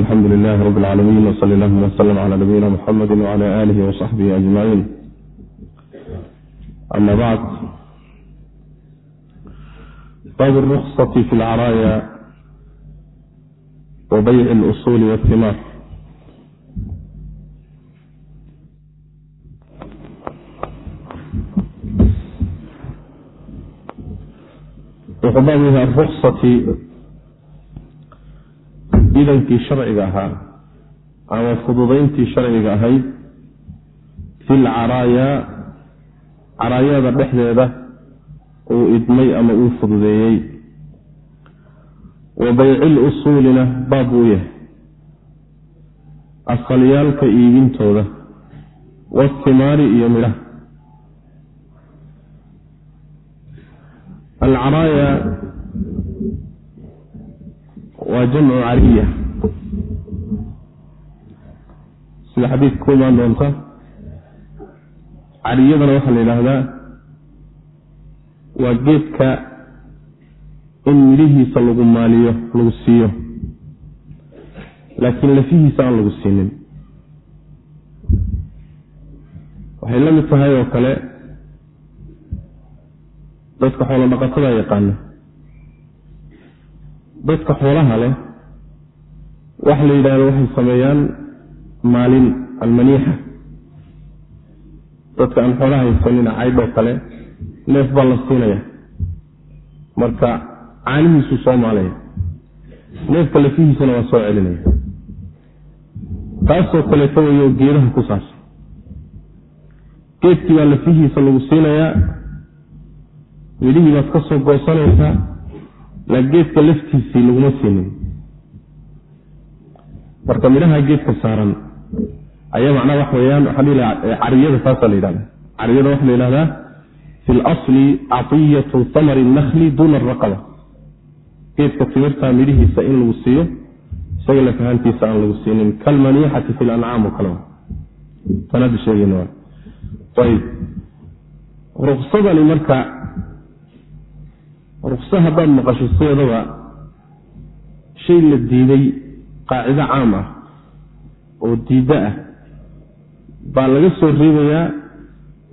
alxamdu lilahi rabbi alcaalamiin wsali allahuma wslm cala nabiyina muxamedi wcala aalihi wasaxbihi ajmaciin ama bacd bab ruksati fi lcaraaya wa bayci اlusuuli wاhimaar wuxuu baab yahay aruksati idankii sharciga ahaa ama fududayntii sharciga ahayd fi lcaraaya caraayada dhexdeeda uu idmay ama uu fududeeyey. Wa baycil usuulina baab uu yahay. Asalyaalka iibintooda waasimaari iyo midhaha alcaraaya waa jamcu cariya sida xadiidka ku imaan doonta cariyadana waxaa la yidhaahdaa waa geedka in midhihiisa lagu maaliyo lagu siiyo laakiin lafihiisa aan lagu siinin waxay la mid tahay oo kale dadka xoolo dhaqatada yaqaana dadka xoolaha leh waxa la yidhahdo waxay sameeyaan maalin almaniixa dadka aan xoolaha haysanina caydhoo kale neef baa la siinaya. Marka caanihiisuu soo maalaya. Neefka lafihiisana waa soo celinaya. Taasoo kaleeto wayo geedaha ku saabsan. Geedkii baa lafihiisa lagu siinayaa midhihii baad ka soo goosanaysaa la geedka laftiisii laguma siinin marka midhaha geedka saaran ayaa macnaha wax weyaan waxaa cariyada taasaa la yidhahda cariyada waxaa la yidhahdaa fi lasli aciyatu thamari nakli duuna araqaba geedka timirta midhihiisa in lagu siiyo isaga lafahantiisa aan lagu siinin. Kalmaniixati fi lancaam oo kale tanada sheegn ayb ruksadani marka rukso haddaad maqasho sideedaba shay la diiday qaacido caam ah oo diiddo ah baa laga soo reebayaa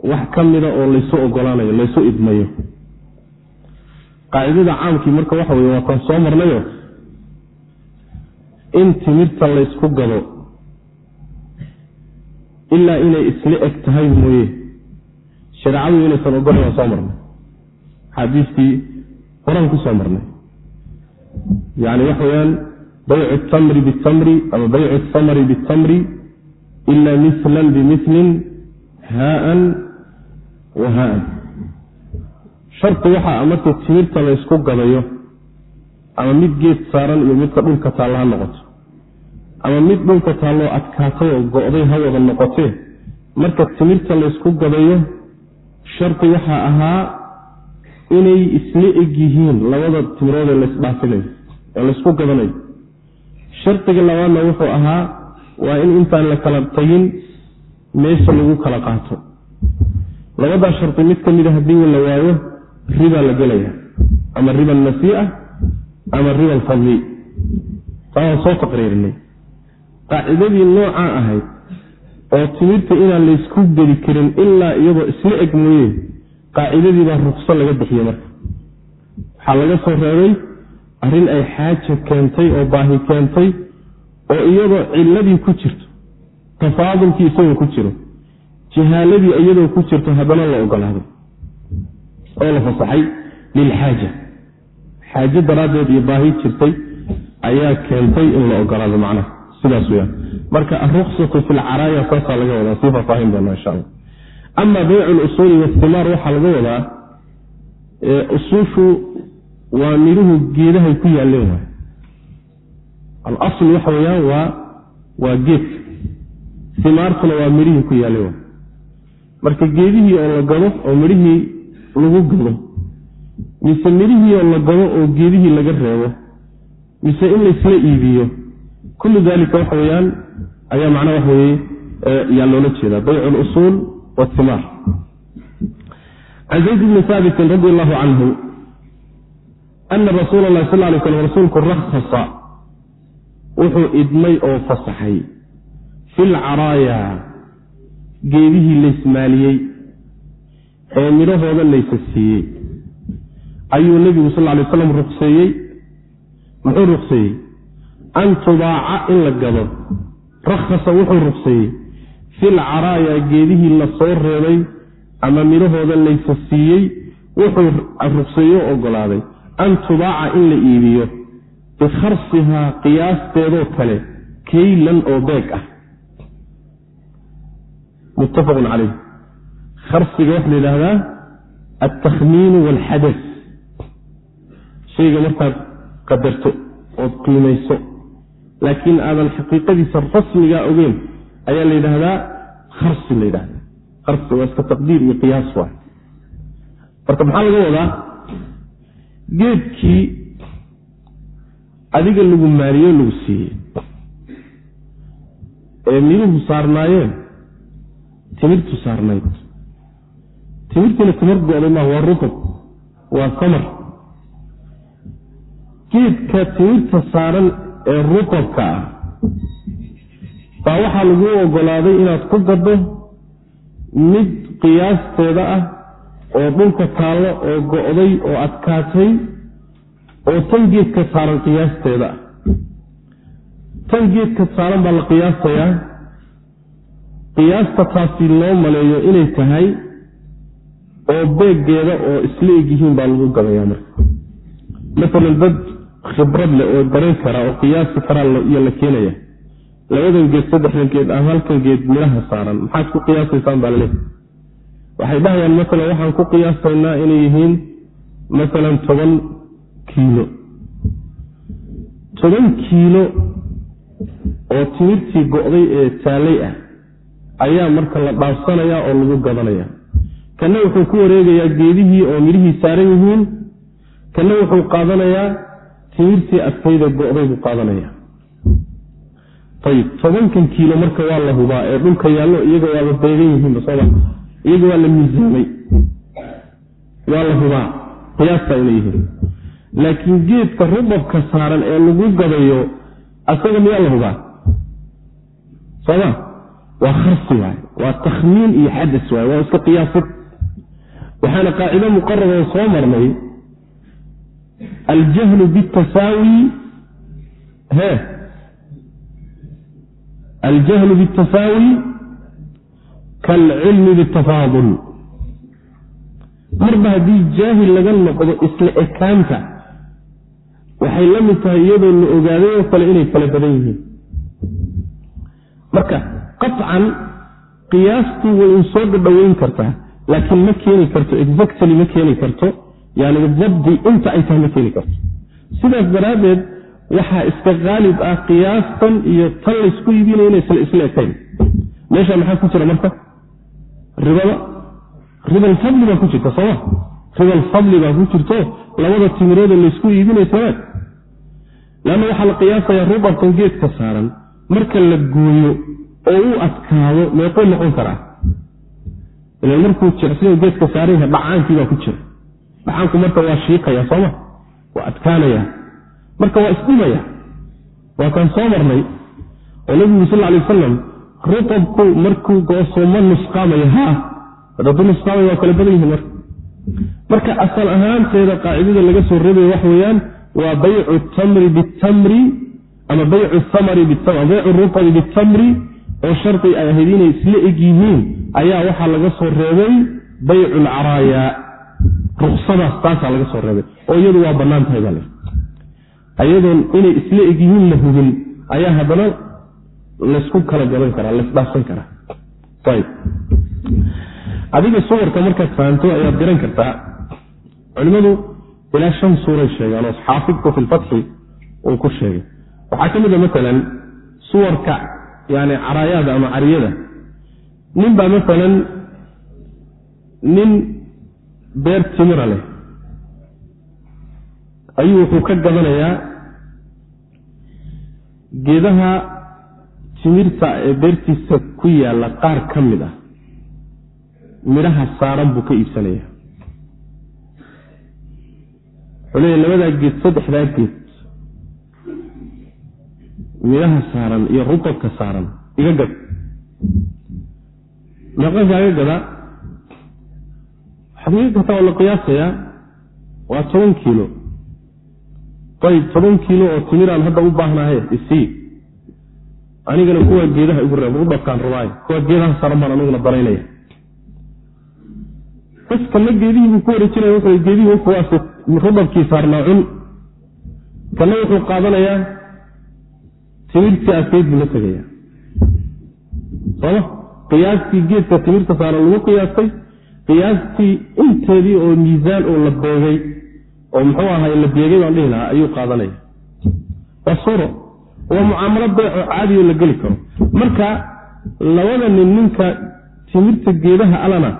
wax ka mida oo laysu ogolaanayo laysu idmayo. Qaacidada caamkii marka waxa weye waa taan soo marnayo. In timirta laysku gado ilaa inay isla eg tahay mooye. Shareecadu inaysan ogolayn waa soo marnay. Xaadiistii horaan ku soo marnay. Yani waxa weyaan baycu tamri bitamri ama baycu tamri bitamri ila milan bimilin haaan wa haaan. Sharti waxaa marka timirta laysku gadayo ama mid geed saaran iyo midka dhulka taalla ha noqoto ama mid dhulka taalloo adkaatay oo go-day ha wada noqotee marka timirta laysku gadayo sharti waxaa ahaa inay isla eg yihiin labada timirood ee laysdhaafinayo ee laysku gadanayo shardiga labaadna wuxuu ahaa waa in intaan la kala tagin meesha lagu kala qaato. Labadaa shardi mid ka mida haddii la waayo ribaa la gelaya ama riba alnasii'a ama riba alfadli taa waan soo taqriirinay. Qaacidadii noocaa ahayd oo timirta inaan laysku gedi karin ilaa iyadoo isla eg mooye qaacidadii baa rukso laga bixiyey marka. Waxaa laga soo reebay arrin ay xaaja keentay oo baahi keentay oo iyadoo ciladii ku jirto tafaadulkii isagoo ku jiro jahaaladii iyadoo ku jirto haddana la ogolaaday oo la fasaxay lilxaaja xaajo daraaddeed iyo baahi jirtay ayaa keentay in la ogolaado macnaha. Sidaas weyaan marka aruksatu fi lcaraaya saasaa laga wadaa. Sii faahfaahin doona insha alla ama baycu lusuuli wastimaar waxaa laga wadaa usuushu waa midhuhu geedahay ku yaaleen waay. Alasl waxa weyaan waa waa geedka simaartuna waa midhihii ku yaaleen waay. Marka geedihii oo la gado oo midhihii lagu gado mise midhihii oo la gado oo geedihii laga reebo mise in laysla iibiyo kullu dalika waxa weyaan ayaa macnaa waxa weye yaa loola jeedaa. Baycu lusuul wاtimaar can zayd bni haabitin radi allahu canhu ana rasuula lahi sal lay slam rasuulku rakhasa wuxuu idmay oo fasaxay fi lcaraaya geedihii laysmaaliyey ee midhahooda laysa siiyey ayuu nebigu sal lay slam ruqseeyey muxuu ruqseeyey an tubaaca in la gado rakhasa wuxuu ruqseeyey fi lcaraaya geedihii la soo reebay ama midhahooda laysa siiyey wuxuu ruqseeyo ogolaaday an tubaaca in la iibiyo bikharsihaa qiyaasteedoo kale kaylan oo beeg ah. Muttafaqun calayh. Kharsiga waxaa la yidhaahdaa altakhmiinu waalxadas shayga markaad qadarto ood qiimayso laakiin aadan xaqiiqadiisa rasmigaa ogeyn ayaa la yidhaahdaa kharsi la yidhahdaa kharsi waa iska taqdiir iyo qiyaas waay marka maxaa laga wadaa? Geedkii adiga lagu maaliyo lagu siiyey. Ee midhuhu saarnaayeen timirtu saarnayd. Timirtiina timir go-day maaha waa rutub waa samar. Geedka timirta saaran ee rutubka ah baa waxaa lagu ogolaaday inaad ku gaddo mid qiyaasteeda ah oo dhulka taallo oo go-day oo adkaatay oo tan geedka saaran qiyaasteeda. Ah tan geedka saaran baa la qiyaasayaa qiyaasta taasi loo maleeyo inay tahay oo beeggeeda oo isla eg baa lagu gadayaa marka. Maalan dad khibrad leh oo daran kara oo qiyaasi karaa iyo la keenaya labadan geed saddexdan geed ama halkan geed midhaha saaran. Maxaad ku qiyaasaysaan baa laleehay waxay dhahayaan maalan waxaan ku qiyaasaynaa inay yihiin maalan toban kiilo. Toban kiilo oo timirtii go-day ee taalay ah ayaa marka la dhaafsanayaa oo lagu gadanaya. Kanna wuxuu ku wareegayaa geedihii oo midhihii saaran yihiin kanna wuxuu qaadanayaa timirtii adkayda go-day buu qaadanaya ayib tobankan kiilo marka waa la hubaa ee dhulka yaallo iyaga waaba beegan yihiinba sooma iyaga waa la miisaamay. Waa la hubaa. Qiyaastaa inay yihiin laakiin geedka rubabka saaran ee lagu gadayo asaga miyaa la hubaa? Sooma waa kharsi waay waa takhmiin iyo xadas waay waa iska qiyaasid waxaana qaacido muqararoo soo marnay aljahlu bitasaawi he aljahlu bitasaawi kaalcilmi bitafaadul marba haddii jaahil laga noqdo isla ekaanta waxay la mid tahay iyadoo la ogaaday oo kale inay kala badan yihiin marka qaطcan qiyaastu way soo dhadhoweyn kartaa laakiin ma keeni karto exactly ma keeni karto yani dabdi inta ay tahay ma keeni karto sidaas daraaddeed waxaa iska qaalib ah qiyaastan iyo tan laysku iibinayo inaysan isla ekayn maxaa ku jira marka? Ribada. Ribalfadli baa ku jirta sooma ribalfadli baa ku jirto labada timirooda laysku iibinay samaad leanna waxaa la qiyaasayaa rubabkan geedka saaran marka la gooyo oo u adkaado meequu noqon karaa ilan markuu jecsiyo geedka saaran yahay dhacaankii baa ku jira. Dhacaanku marka waa shiiqaya sooma waa adkaanaya marka waa isdhimaya waa kaan soo marnay oo nabigu sal ly wasalam rutabku markuu goosooma nusqaamaya ha! Hadadu nusqaamaya waa kala badan yihiin marka. Marka asal ahaanteeda qaacidada laga soo reebaya waxa weeyaan waa baycu tamri bitamri ama baycu thamari baycu rutabi bitamri oo shardi ay ahayd inay isla eg yihiin ayaa waxaa laga soo reebay baycu lcaraaya ruksadaas taasaa laga soo reebay oo iyadu waa bannaan tahay baa le ayadoon inay isla eg la hubin ayaa haddana laysku kala gaban karaa laysdhaafsan karaa. Adiga suwarka markaad fahamto ayaad garan kartaa culimmadu ilaa shan suuray sheegaan oo xaafidku fi uu ku sheegay. Waxaa ka mid a maalan suwarka yani caraayaada ama cariyada. Nin baa maalan nin beer timira leh ayuu wuxuu ka gadanayaa geedaha timirta ee beertiisa ku yaalla qaar ka mid ah. Midhaha saaran buu ka iibsanaya wuxuu leeya labadaa geed saddexdaa geed. Midhaha saaran iyo rudabka saaran iga gad meeqankaaga gadaa waxaad iga gataa oo la qiyaasayaa waa toban kiilo ayb toban kiilo oo timiraan hadda u baahnahay isii anigana kuwaa geedaha igu reeb rudabkaan rabaayo kuwaa geedaha saaran baan aniguna kana geedihii buu ku wareejinaya wuxuu geedihii kuwaas rudabkii saarnaa kana wuxuu qaadanayaa timirtii adkeyd buu la tegaya sooma qiyaastii geedka timirta saaran lagu qiyaastay qiyaastii inteedii oo miisaan oo la beegay oo muxuu ahay la beegay baan dhihi lahaa ayuu qaadanaya waa suuro waa mucaamalo beeco caadiyo la geli karo. Marka labada nin ninka timirta geedaha alana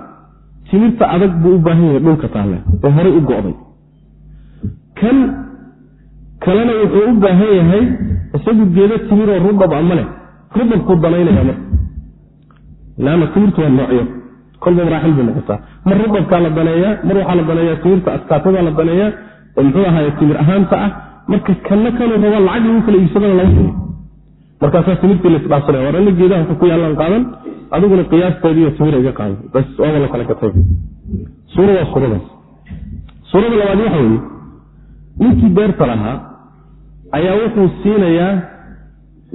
timirta adag buu u baahan yahay dhulka taalle ee horay u go'day. Kan kalena wuxuu u baahan yahay isagu geedo timiroo rudab a ma leh. Rudabkuu danaynaya marka. Lanna timirtu waa noocyo kolba maraaxil bay noqotaa mar rudabkaa la daneeyaa mar waxaa la daneeyaa timirta askaatada la daneeyaa oo muxuu ahaay timir ahaanta ah marka kanna kanuu rabaa lacag lagu kala iibsadana lama heli markaasaa timirtii laisdhaafsanaya war ana geedaha wuxuu ku yaallaan qaadan adiguna qiyaasteediiyo timira iga qaadan bas waaba la kala gatay suura waa suuradaas suurada labaad waxa weeye ninkii beerta lahaa ayaa wuxuu siinayaa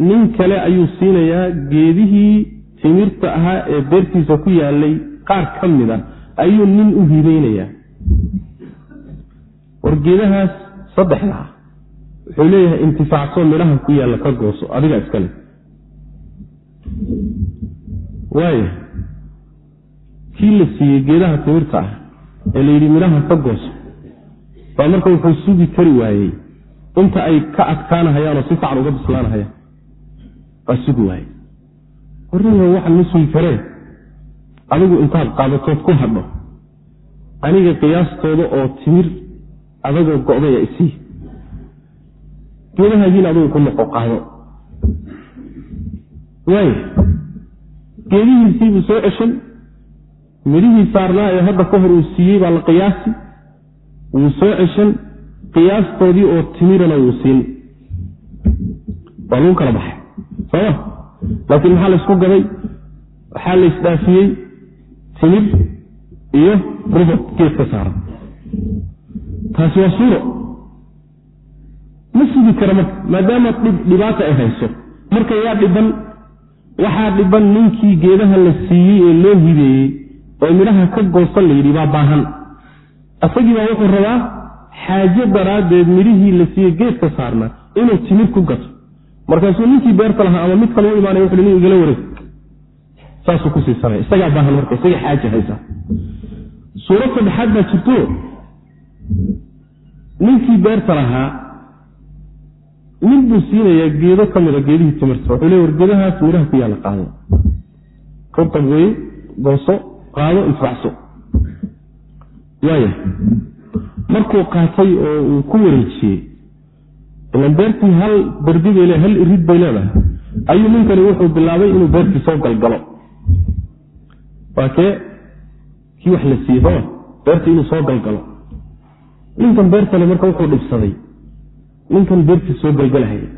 nin kale ayuu siinayaa geedihii timirta ahaa ee beertiisa ku yaalay qaar ka mid a ayuu nin u hibeynayaa war geedahaas saddexda ah wuxuu leeyahay intifaacso midhaha ku yaalla ka gooso adiga iskale waaya kii la siiyey geedaha timirta ah ee la yidhi midhaha ka gooso baa marka wuxuu sugi kari waayey. Inta ay ka adkaanahayaanoo si fiican uga bislaanahayaan baa sugi waayey. Warniga waxaan ma sugi karee adigu intaad qaadatood ku hadho aniga qiyaastooda oo timir adagoo go'daya isii geedahaagiina adugu ku noqo qaado. Waaya geedihiisii buu soo ceshan midhihii saarnaa ee hadda ka hor uu siiyey baa la qiyaasi. Wuu soo ceshan qiyaastoodii oo timirana wuu siin. Waa lagu kala baxay sooma laakiin maxaa laysku gaday? Waxaa la timir iyo rubad geedka saaran. Taasi waa suuro. Ma sugi kara marka maadaama dhibaata ay hayso marka yaa dhiban waxaa dhiban ninkii geedaha la siiyey ee loo hibeeyey oo midhaha ka goosan la yidhi baa baahan. Isagii baa wuxuu rabaa xaajo daraaddeed midhihii la siiyey geedka saarnaa inuu timir ku gato. Markaasuu ninkii beerta lahaa ama mid kale u imaanaya wuxu nin igala wareeg saasuu ku siisanaya. Isagaa baahan marka isaga xaaja haysa suurad saddexaad baa jirto ninkii beerta lahaa nin buu siinayaa geedo ka mida geedihii timirta. Wuxuu le war geedahaas midhaha ku yaalla qaado. Rutab weye gooso qaado infacso waaya markuu qaatay oo uu ku wareejiyey ilan beertii hal bardi bay le hal irid bay leedahay. Ayuu ninkani wuxuu bilaabay inuu beertii soo galgalo waa kee kii wax la siiyey sooma beertii inuu soo galgalo. Ninkan beertale marka wuxuu dhibsaday. Ninkan beertii soo galgalahaya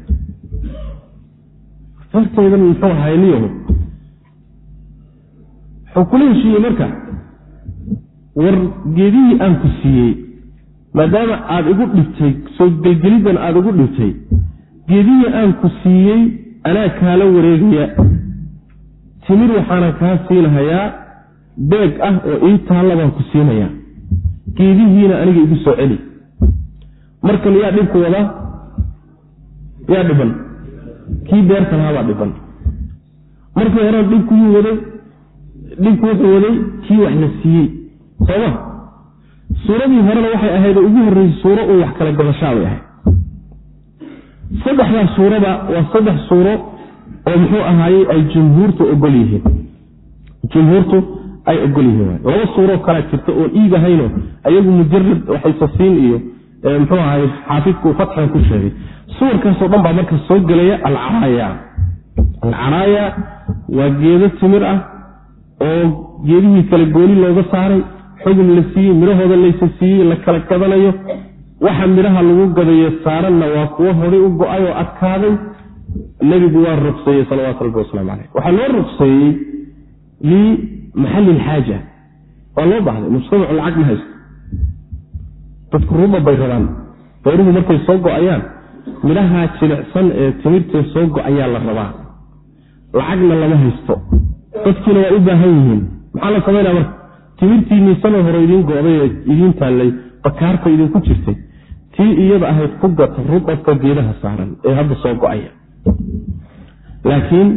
beertaydan muxuu ahay niyaho wuxuu kula heshiiyey marka war geedihii aan ku siiyey maadaama aada igu dhibtay soo gelgeliddan aada igu dhibtay geedihii aan ku siiyey anaa kaala wareegaya timir waxaana kaa siinahayaa beeg ah oo ii taalla baan ku siinayaa. Geedihiina aniga igu soo celi. Markan yaa dhibku wadaa yaa dhiban? Kii beerta lahaa baa dhiban. Markii horena dhibku yuu waday. Dhibku wuxuu waday kii wax la siiyey. Sooma suuradii horena waxay ahayd oo ugu horreysay suuro uu wax kala gadashaa bay ahayd saddexdaa suurada waa saddex suuro oo muxuu ahaayey ay jumhuurtu ogol yihiin. Jumhuurtu ay ogol yihiin. Laba suuroo kalaa jirta oon iib ahaynoo ayagu mujarad waxaysasiin iyo muxuu ahaay xaafidku fatxan ku sheegay. Suwarkaasoo dhan baa marka soo gelaya alcaraaya alcaraaya waa geedo timir ah oo geedihii kale gooni looga saaray xugum la siiyey midhahooda laysa siiyey la kala gadanayo waxa midhaha lagu gadayo saaranna waa kuwo horay u go'ay oo adkaaday. Nebigu waa ruqseeyey salawatu rabbi wasalaamu caleyh waxaa loo ruqseeyey limaxalli ilxaaja waa loo baahday mujtamacu lacag ma haysto dadku ruba bay rabaan beeruhu markay soo go'ayaan midhaha jilicsan ee timirtee soo go'ayaa la rabaa lacagna lama haysto dadkiina waa u baahan yihiin maxaa la samaynaa marka timirtiinii sanad hore idiin go-day ee idiin taallay bakaarta idinku jirtay tii iyada ahayd ku gata rudabka geedaha saaran ee hadda soo go'aya laakiin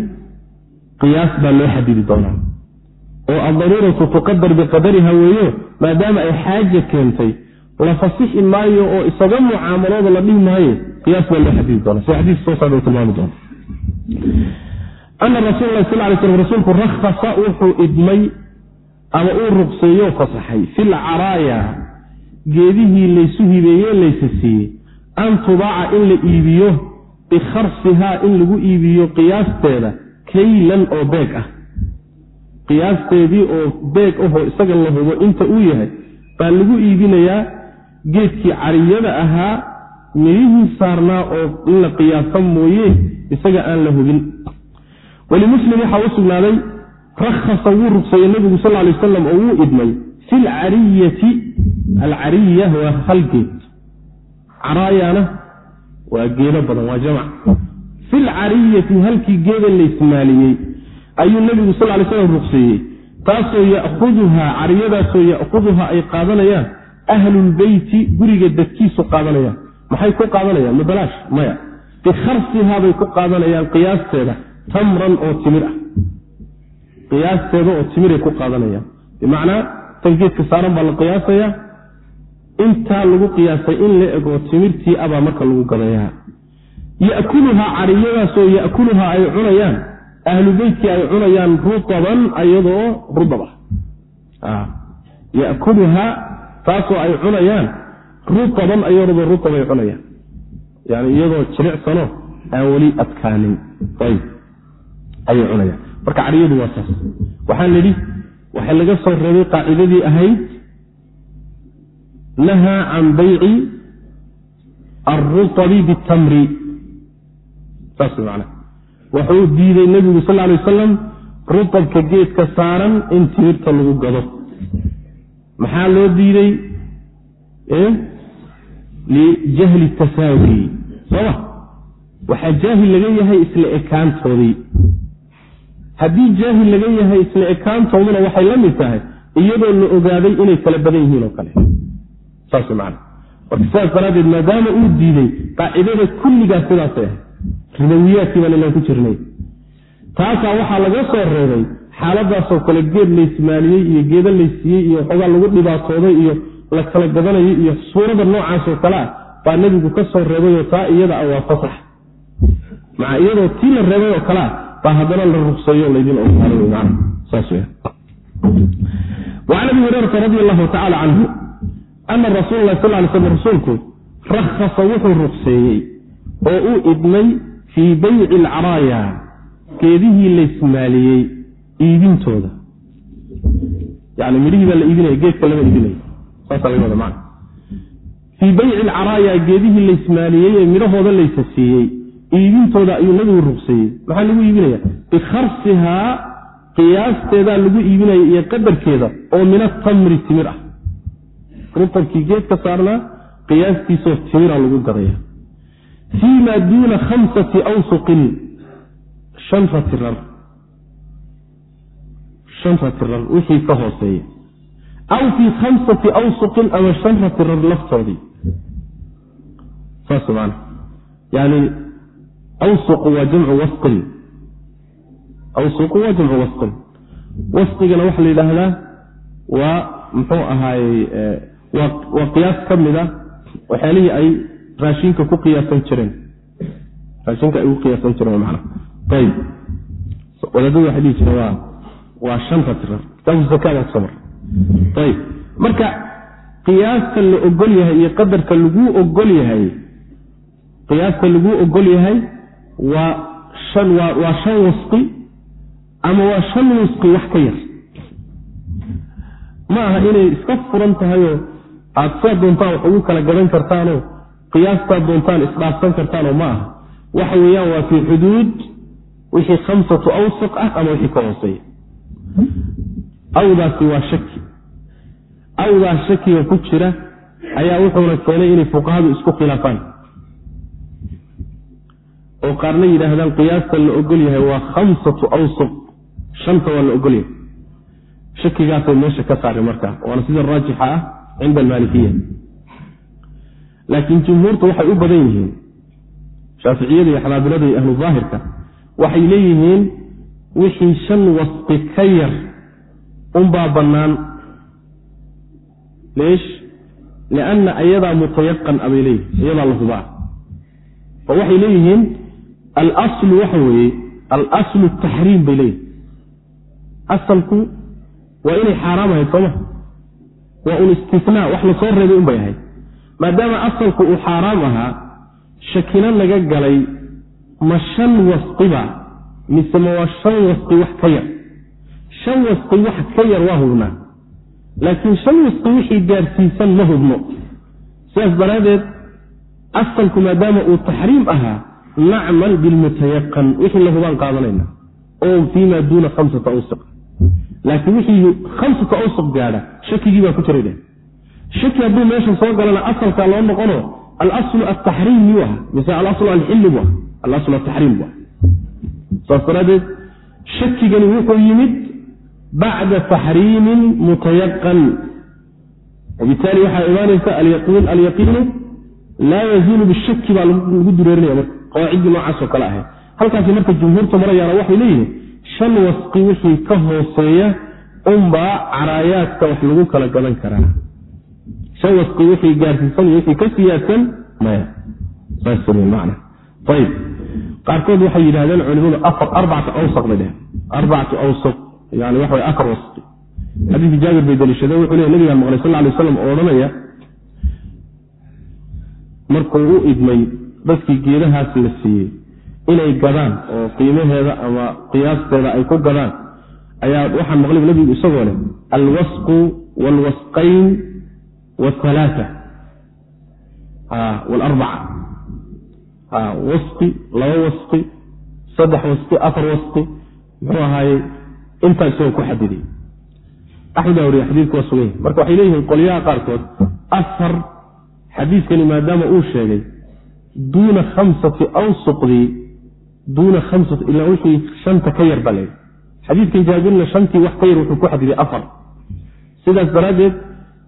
qiyaas baa loo xadidi doonaa oo addaruuratu tuqadar biqadariha weeyo maadaama ay xaaja keentay la fasixi maayo oo isaga mucaamalooda la dhihi maayo qiyaas baa loo xadidi doona si xadiis soo socda tilmaami doona. Ana rasuul lah sal lay slam rasuulku rakhasa wuxuu idmay ama uu ruqseeyoo fasaxay fil caraaya geedihii laysu hibeeye laysa siiyey. An tubaaca in la iibiyo bikharsihaa in lagu iibiyo qiyaasteeda kaylan oo beeg ah qiyaasteedii oo beeg ahoo isaga la hubo inta uu yahay baa lagu iibinayaa geedkii cariyada ahaa midhihii saarnaa oo in la qiyaasa mooye isaga aan la hubin. Walimuslim waxaa u sugnaaday rakhasa wuu ruqseeyey nabigu sal lay wasalam oo wuu idmay fi lcariyati alcariya waa hal geed caraayana waa geedo badan waa jamac. Fi lcariyati halkii geeda laysmaaliyey ayuu nabigu sal lay slam ruqseeyey taasoo ya'huduhaa cariyadaasoo ya'huduhaa ay qaadanayaan ahlulbeyti guriga dadkiisu qaadanayaan. Maxay ku qaadanayaan? Mabalaash maya. Bikharsihaabay ku qaadanayaan qiyaasteeda tamran oo timir ah. Qiyaasteeda oo timiray ku qaadanayaan. Bimacnaa tan geedka saaran baa la qiyaasayaa. Intaa lagu qiyaasay in la egoo timirtii abaa marka lagu gadayaa ya'kuluhaa cariyadaasoo ya'kuluhaa ay cunayaan ahlu beytkii ay cunayaan rutaban iyadoo rudab ah. Ya'kuluhaa taasoo ay cunayaan rutaban iyadoo rutab ay cunayaan. Yani iyadoo jilicsano aan weli adkaanin. Ayb. Ayay cunayaan. Marka cariyadu waa saas. Waxaan nidhi waxay laga soo reebay qaacidadii ahayd nahaa can bayci alrutabi bitamri. Saas man wuxuu diiday nebigu sal lay wasalam rutabka geedka saaran in timirta lagu gado. Maxaa loo diiday? Lijahli tasaawi. Sooma waxaa jaahil laga yahay isla ekaantoodii. Haddii jaahil laga yahay isla ekaantooduna waxay la mid tahay iyadoo la ogaaday inay kala badan yihiin oo kale. Saas man marka sidaas daraaddeed maadaama uu diiday qaacidada kulligaas sidaasay ahayd ribawiyaadkii baan inaan ku jirnay. Taasaa waxaa laga soo reebay xaaladaasoo kale geed laysmaaliyey iyo geedo laysiiyey iyo waxoogaa lagu dhibaatooday iyo la kala gadanayo iyo suurada noocaasoo kale ah baa nebigu ka soo reebayoo taa iyada ah waa fasax. Maca iyadoo tii la reebay oo kale ah baa haddana la rugseeyo laydin wacan abi hurayrata radi allahu tacala canhu ana rasuula sal lay slam rasuulku rakhasa wuxuu rugseeyey oo uu idmay fii bayci alcaraaya geedihii laysmaaliyey iibintooda. Yani midhihii baa la iibinaya geedka lama iibinayo saasa laga man fii bayci alcaraaya geedihii laysmaaliyey ee midhahooda laysa siiyey iibintooda ayuu nabigu rugseeyey maxaa lagu iibinaya bikharsihaa qiyaasteedaa lagu iibinaya iyo qadarkeeda oo min atamri timir ah. Rutabkii geedka saarnaa qiyaastiisoo timira lagu gadaya fii ma duuna khamsati awsuqin shan ratirar shan ratirar wixii ka hooseeya aw fii khamsati awsuqin ama shan ratirar laftoodii saas maana yani awsuqu waa jamcu wasqin awsuqu waa jamcu wasqin wasqigana waxaa la yidhaahdaa waa muxuu ahaayey waa qiyaas ka mid a waxyaalihii ay raashinka ku qiyaasan jireen raashinka ay ku qiyaasan jireen mana ayib wadaadadu waxay waa waa shan ratirar kitaabu zakada soo mar. Ayib marka qiyaasta la ogol yahay iyo qadarka laguu ogol yahay qiyaasta laguu ogol yahay waa shan waa waa shan wasqi ama waa shan wasqi wax ka yar. Ma aha inay iska furan tahayoo aad saa doontaan wax ugu kala gadan kartaanoo qiyaastaad doontaan isdhaafsan kartaanoo ma aha waxa weeyaan waa fii xuduud wixii khamsatu awsaq ah ama wixii ka hooseeya. Awdaasi waa shaki. Awdaa shakiga ku jira ayaa wuxuuna keenay inay fuqahadu isku khilaafaan. Oo qaarna yidhaahdaan qiyaasta la ogol yahay waa khamsatu awsaq. Shanta waa la ogol yahay. Shakigaasay meesha ka saareen markaa waana sida raajixa ah cinda almaalikiya laakiin jumhuurtu waxay u badan yihiin shaaficiyada iyo xanaabilada iyo ahlu daahirka waxay leeyihiin wixii shan wasqi ka yar unbaa bannaan. Leesh lianna ayadaa mutayaqan abay leeyihiin iyadaa la hubaa oo waxay leeyihiin alaslu waxa weeye alaslu taxriim bay leeyihiin asalku waa inay xaaraam ahayd sooma waa un istisnaa wax la soo reebay un bay ahayd maadaama asalku uu xaaraam ahaa shakino laga galay ma shan wasqiba mise ma waa shan wasqi wax ka yar? Shan wasqi wax ka yar waa hubnaa laakiin shan wasqi wixii gaarsiisan ma hubno. Sidaas daraaddeed asalku maadaama uu taxriim ahaa nacmal bilmutayaqan wixii la hubaan qaadanayna oo fii maa duuna khamsata awsaq laakiin wixii khamsata awsaq gaadha shakigii baa ku jiray shaki hadduu meesha soo galana asalkaa loo noqono alaslu ataxriim miyuu aha mise alaslu alxilli bu alaslu ataxriim bu saas daraaddeed shakigani wuxuu yimid bacda taxriimin mutayaqan. Wabitaali waxaa imaanaysa alyaqiinu laa yaziinu bishaki baa lagu dureerinaya marka qawaaciddii noocaasoo kale ahayd halkaasi marka jumhuurta marayaana waxay leeyihiin shan wasqi wixii ka hooseeya unbaa caraayaadka wax lagu kala gadan karaa shan wasqi wixii gaarsiisan wixii ka siyaadsan maya qaarkood waxay yidhahdeen culimadu afar arbacatu awsaq bay dheheen arbacatu awsaq yani waxa afar wasqi xadiidkii jaabir bay daliishadeen wuxuu leey nabigaan maqlay sal lay waslam oo odhanaya markuu u idmay dadkii geedahaas la siiyey inay gadaan oo qiimaheeda ama qiyaasteeda ay ku gadaan ayaa waxaan maqlay nabigu isagoo leh alwasqu waalwasqayn wlarbaca wasqi laba wasqi saddex wasqi afar wasqi muxuu ahaaye intaa isagoo ku xadiday axmed wariye xadiidku waa sugan yahy marka waxay leeyihiin qolyaha qaarkood afar xadiidkani maadaama uu sheegay duuna khamsati awsuqdii duuna khamsati ilaa wixii shanta ka yar baa yidhi xadiidkan jaabirna shantii wax ka yar wuxuu ku xadiday afar sidaas daraaddeed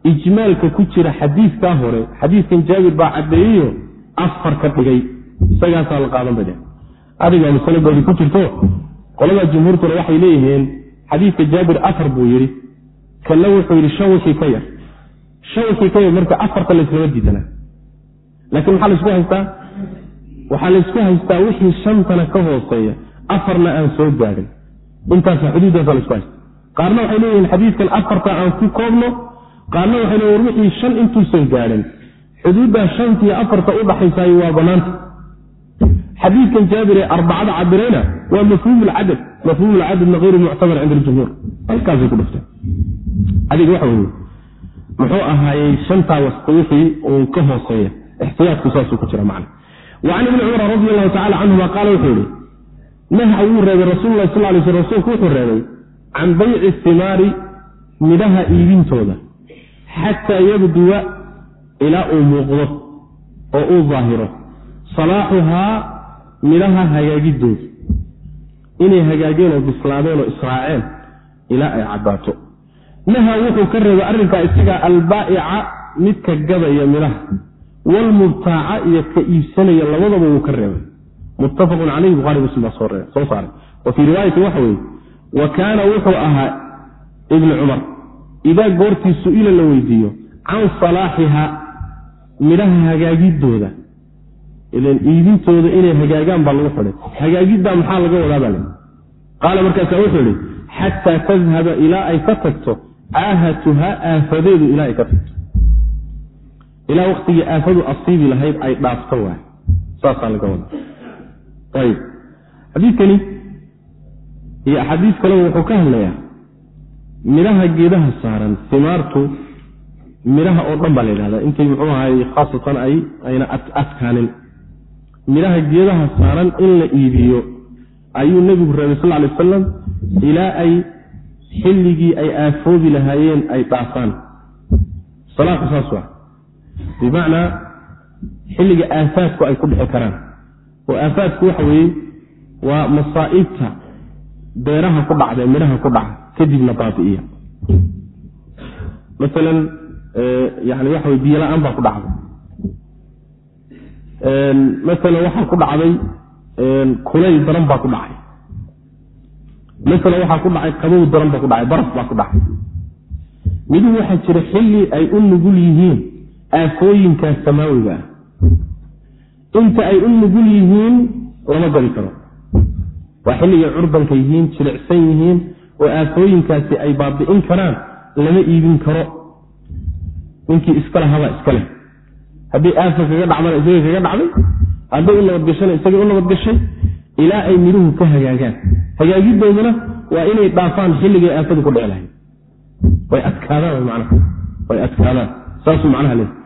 ijmaalka ku jira xadiidkaa hore xadiidkan jaabir baa caddeeyeyo afar ka dhigay. Isagaasaa la qaadan bay dheh adigaa masaladoodii ku jirto qoladaa jumhuurtuna waxay leeyihiin xadiidka jaabir afar buu yidhi kanna wuxuu yidhi shan wixii ka yar. Shan wixii ka yar marka afarta layslama diidanaa laakiin maxaa laysku haystaa? Waxaa laysku haystaa wixii shantana ka hooseeya afarna aan soo gaadhin. Intaasa xuduuddaasa laysku haysta qaarna waxay leeyihiin xadiidkan afarta aan ku koobno qaarna waxay war wixii shan intuusan gaadhin xuduuddaa shantiiyo afarta u dhaxaysaayo waa bannaanta xadiidkan jaabir ee arbacada cabirayna waa mafhuum lcadad mafhuum lcadadna hayru muctabar cinda aljumhuur. Halkaasay ku dhufteen. Adiga waxa weye muxuu ahaayey shantaa wasqi wixii uu ka hooseeya. Ixtiyaadku saasuu ku jira macna. Wa can ibni cumar radi allahu tacala canhuma qaala wuxuu yihi naha wuu reebay rasuululahi sal lay sl rasuulku wuxuu reebay can bayci simaari midhaha iibintooda xataa yabduwa ilaa uu muuqdo oo uu daahiro salaaxuhaa midhaha hagaagidooda inay hagaageen oo bislaadeen oo israaceen ilaa ay caddaato naha wuxuu ka reebay arrinkaa isagaa albaa'ica midka gadaya midhaha waalmubtaaca iyo ka iibsanaya labadaba wuu ka reebay muttafaqun caleyhi buhari muslim baa soo saaray wa fii riwaayatin waxa weeye wa kaana wuxuu ahaa ibni cumar idaa goortii su'ila la weydiiyo can salaaxiha midhaha hagaagidooda. Ilan iibintooda inay hagaagaan baa lagu xidhay. Hagaagiddaa maxaa laga wadaa baa le qaala markaasaa wuxuu ihi xataa tadhaba ilaa ay ka tagto aahatuhaa aafadeedu ilaa ay ka tagto. Ilaa waktigii aafadu asiibi lahayd ay dhaafto waay. Saasaa laga wadaa. Ayib. Xadiidkani iyo axaadiis kaleba wuxuu ka hadlayaa midhaha geedaha saaran simaartu midhaha oo dhan baa la yidhahdaa. Intay muxuu ahay khaasatan ay ayna adkaanin. Midhaha geedaha saaran in la iibiyo ayuu nebigu reebay sal alay wasalam ilaa ay xilligii ay aafoobi lahaayeen ay dhaafaan. Salaaqu saas waa. Bimacnaa xilliga aafaadku ay ku dhixi karaan. Oo aafaadku waxa weeye waa masaa'ibta beeraha ku dhacda midhaha ku dhaca kadibna baabi'iya maalan yani waxa wey biyo la'aan baa ku dhacday. Maalan waxaa ku dhacday kulayl daran baa ku dhacay. Maalan waxaa ku dhacay qabow daran baa ku dhacay baraf baa ku dhacay. Miduhu waxaa jira xilli ay u nugul yihiin aafooyinkaas samaawiga. Ah inta ay u nugul yihiin lama gadi karo. Waa xilligay curdanka yihiin jilicsan yihiin oo aafooyinkaasi ay baabi'in karaan lama iibin karo. Ninkii iska lahabaa iska leh. Haddii aafa kaga dhacdana isagay kaga dhacday hadday u nabadgashana isagay u nabadgashay ilaa ay midhuhu ka hagaagaan. Hagaagidooduna waa inay dhaafaan xilligay aafadu ku dhici lahayd. Way adkaadaan macnaha. Way adkaadaan. Saasuu macnaha leeyahy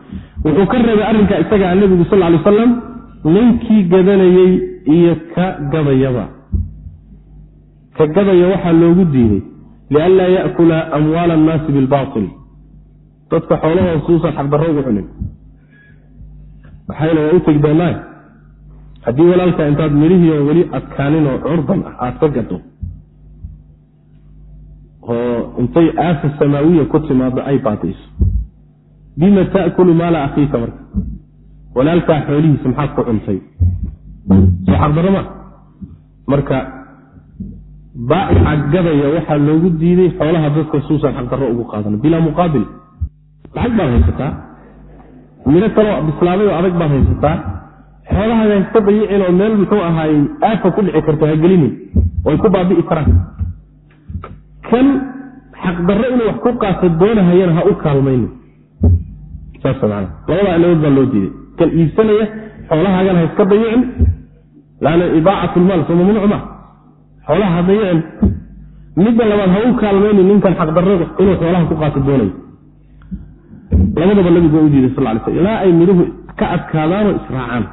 wuxuu ka reebay arrinka isagaa nebigu sal ly wasalam ninkii gadanayey iyo ka gadayaba ka gadaya waxaa loogu diiday lianlaa yaakula amwaala annaasi bilbatil dadka xoolahooda suusan xaqdarro ugu cunin waxayna waa u tegi doonaa haddii walaalka intaad midhihii oo weli adkaanin oo curdan ah aada ka gado oo intay aafa samaawiya ku timaado ay baadayso. Bima taakulu maala akhiika marka? Walaalkaa xoolihiisa maxaad ku cuntay? Soo xaqdarro ma? Marka baa'ica gadaya waxaa loogu diiday xoolaha dadka suusan xaqdarro ugu qaadan bilaa muqaabil. Lacag baad haysataa midho kaloo bislaaday oo adag baad haysataa xoolahaaga iska dayicin oo meel muxuu ahaay aafa ku dhici karto ha gelinin way ku baabi'i karaan. Kan xaqdarro inuu wax ku qaato doonahayana ha u kaalmaynin. Saas man labada alamood baa loo diiday. Kan iibsanaya xoolahaagana ha iska dayicin laana idaacat lmaal soo mamnuuc ma xoolaha ha dayicin midda labaad ha u kaalmaynin ninkan xaqdarrada inuu xoolaha ku qaato doonayo. Labadaba nabigu waa u diiday sal sl ilaa ay midhuhu ka adkaadaanoo israacaan.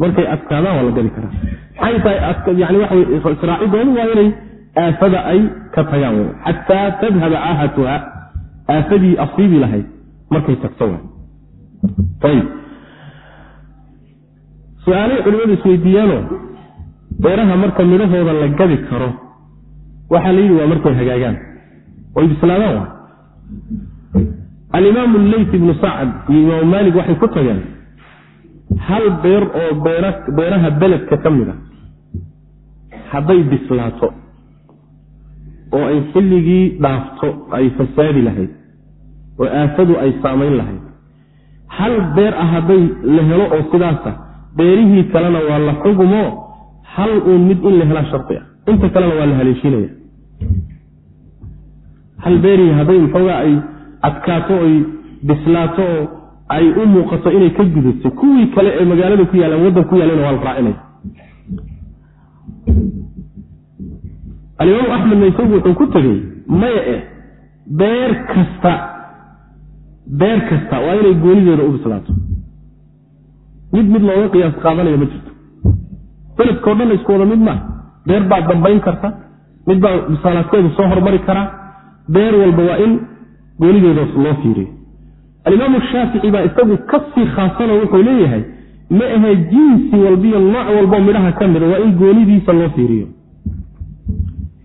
Markay adkaadaan waa la gadi karaa. Waxa israacidoodu waa inay aafada ay ka tagaan w xataa tadhaba aahatuha aafadii asiibi lahayd markay tagto su'aalay culimadu isweydiiyaano beeraha marka midhahooda la gadi karo waxaa la yidhi waa markay hagaagaan. Oy bislaadaan wa alimaam leyt ibnu sacad iyo imaamu maalik waxay ku tageen hal beer oo beeraha beledka ka mid a hadday bislaato oo ay xilligii dhaafto ay fasaadi lahayd oo aafadu ay saamayn lahayd. Hal beer ah hadday la helo oo sidaasa beerihii kalena waa la xugumo hal uun mid in la helaa shardi ah. Inta kalena waa la haleeshinaya hal beerihii hadday maxoogaa ay adkaato oy bislaato oo ay u muuqato inay ka gudato kuwii kale ee magaalada ku yaalaan waddan ku yaalana waa la raacinaya. Alimaamu axmedna isagu wuxuu ku tegey maya eh beer kasta beer kasta waa inay goonideeda u bislaato. Mid mid looga qiyaas qaadanaya ma jirto beledkao dhan isku wada mid maa beer baa dambayn karta. Mid baa bisaalaadkeedu soo hormari karaa beer walba waa in goonideeda loo fiiriyo. Alimaamu shaafici baa isagu ka sii khaasano wuxuu leeyahay ma ahe jinsi walbiyo nooc walboo midhaha ka mida waa in goonidiisa loo fiiriyo.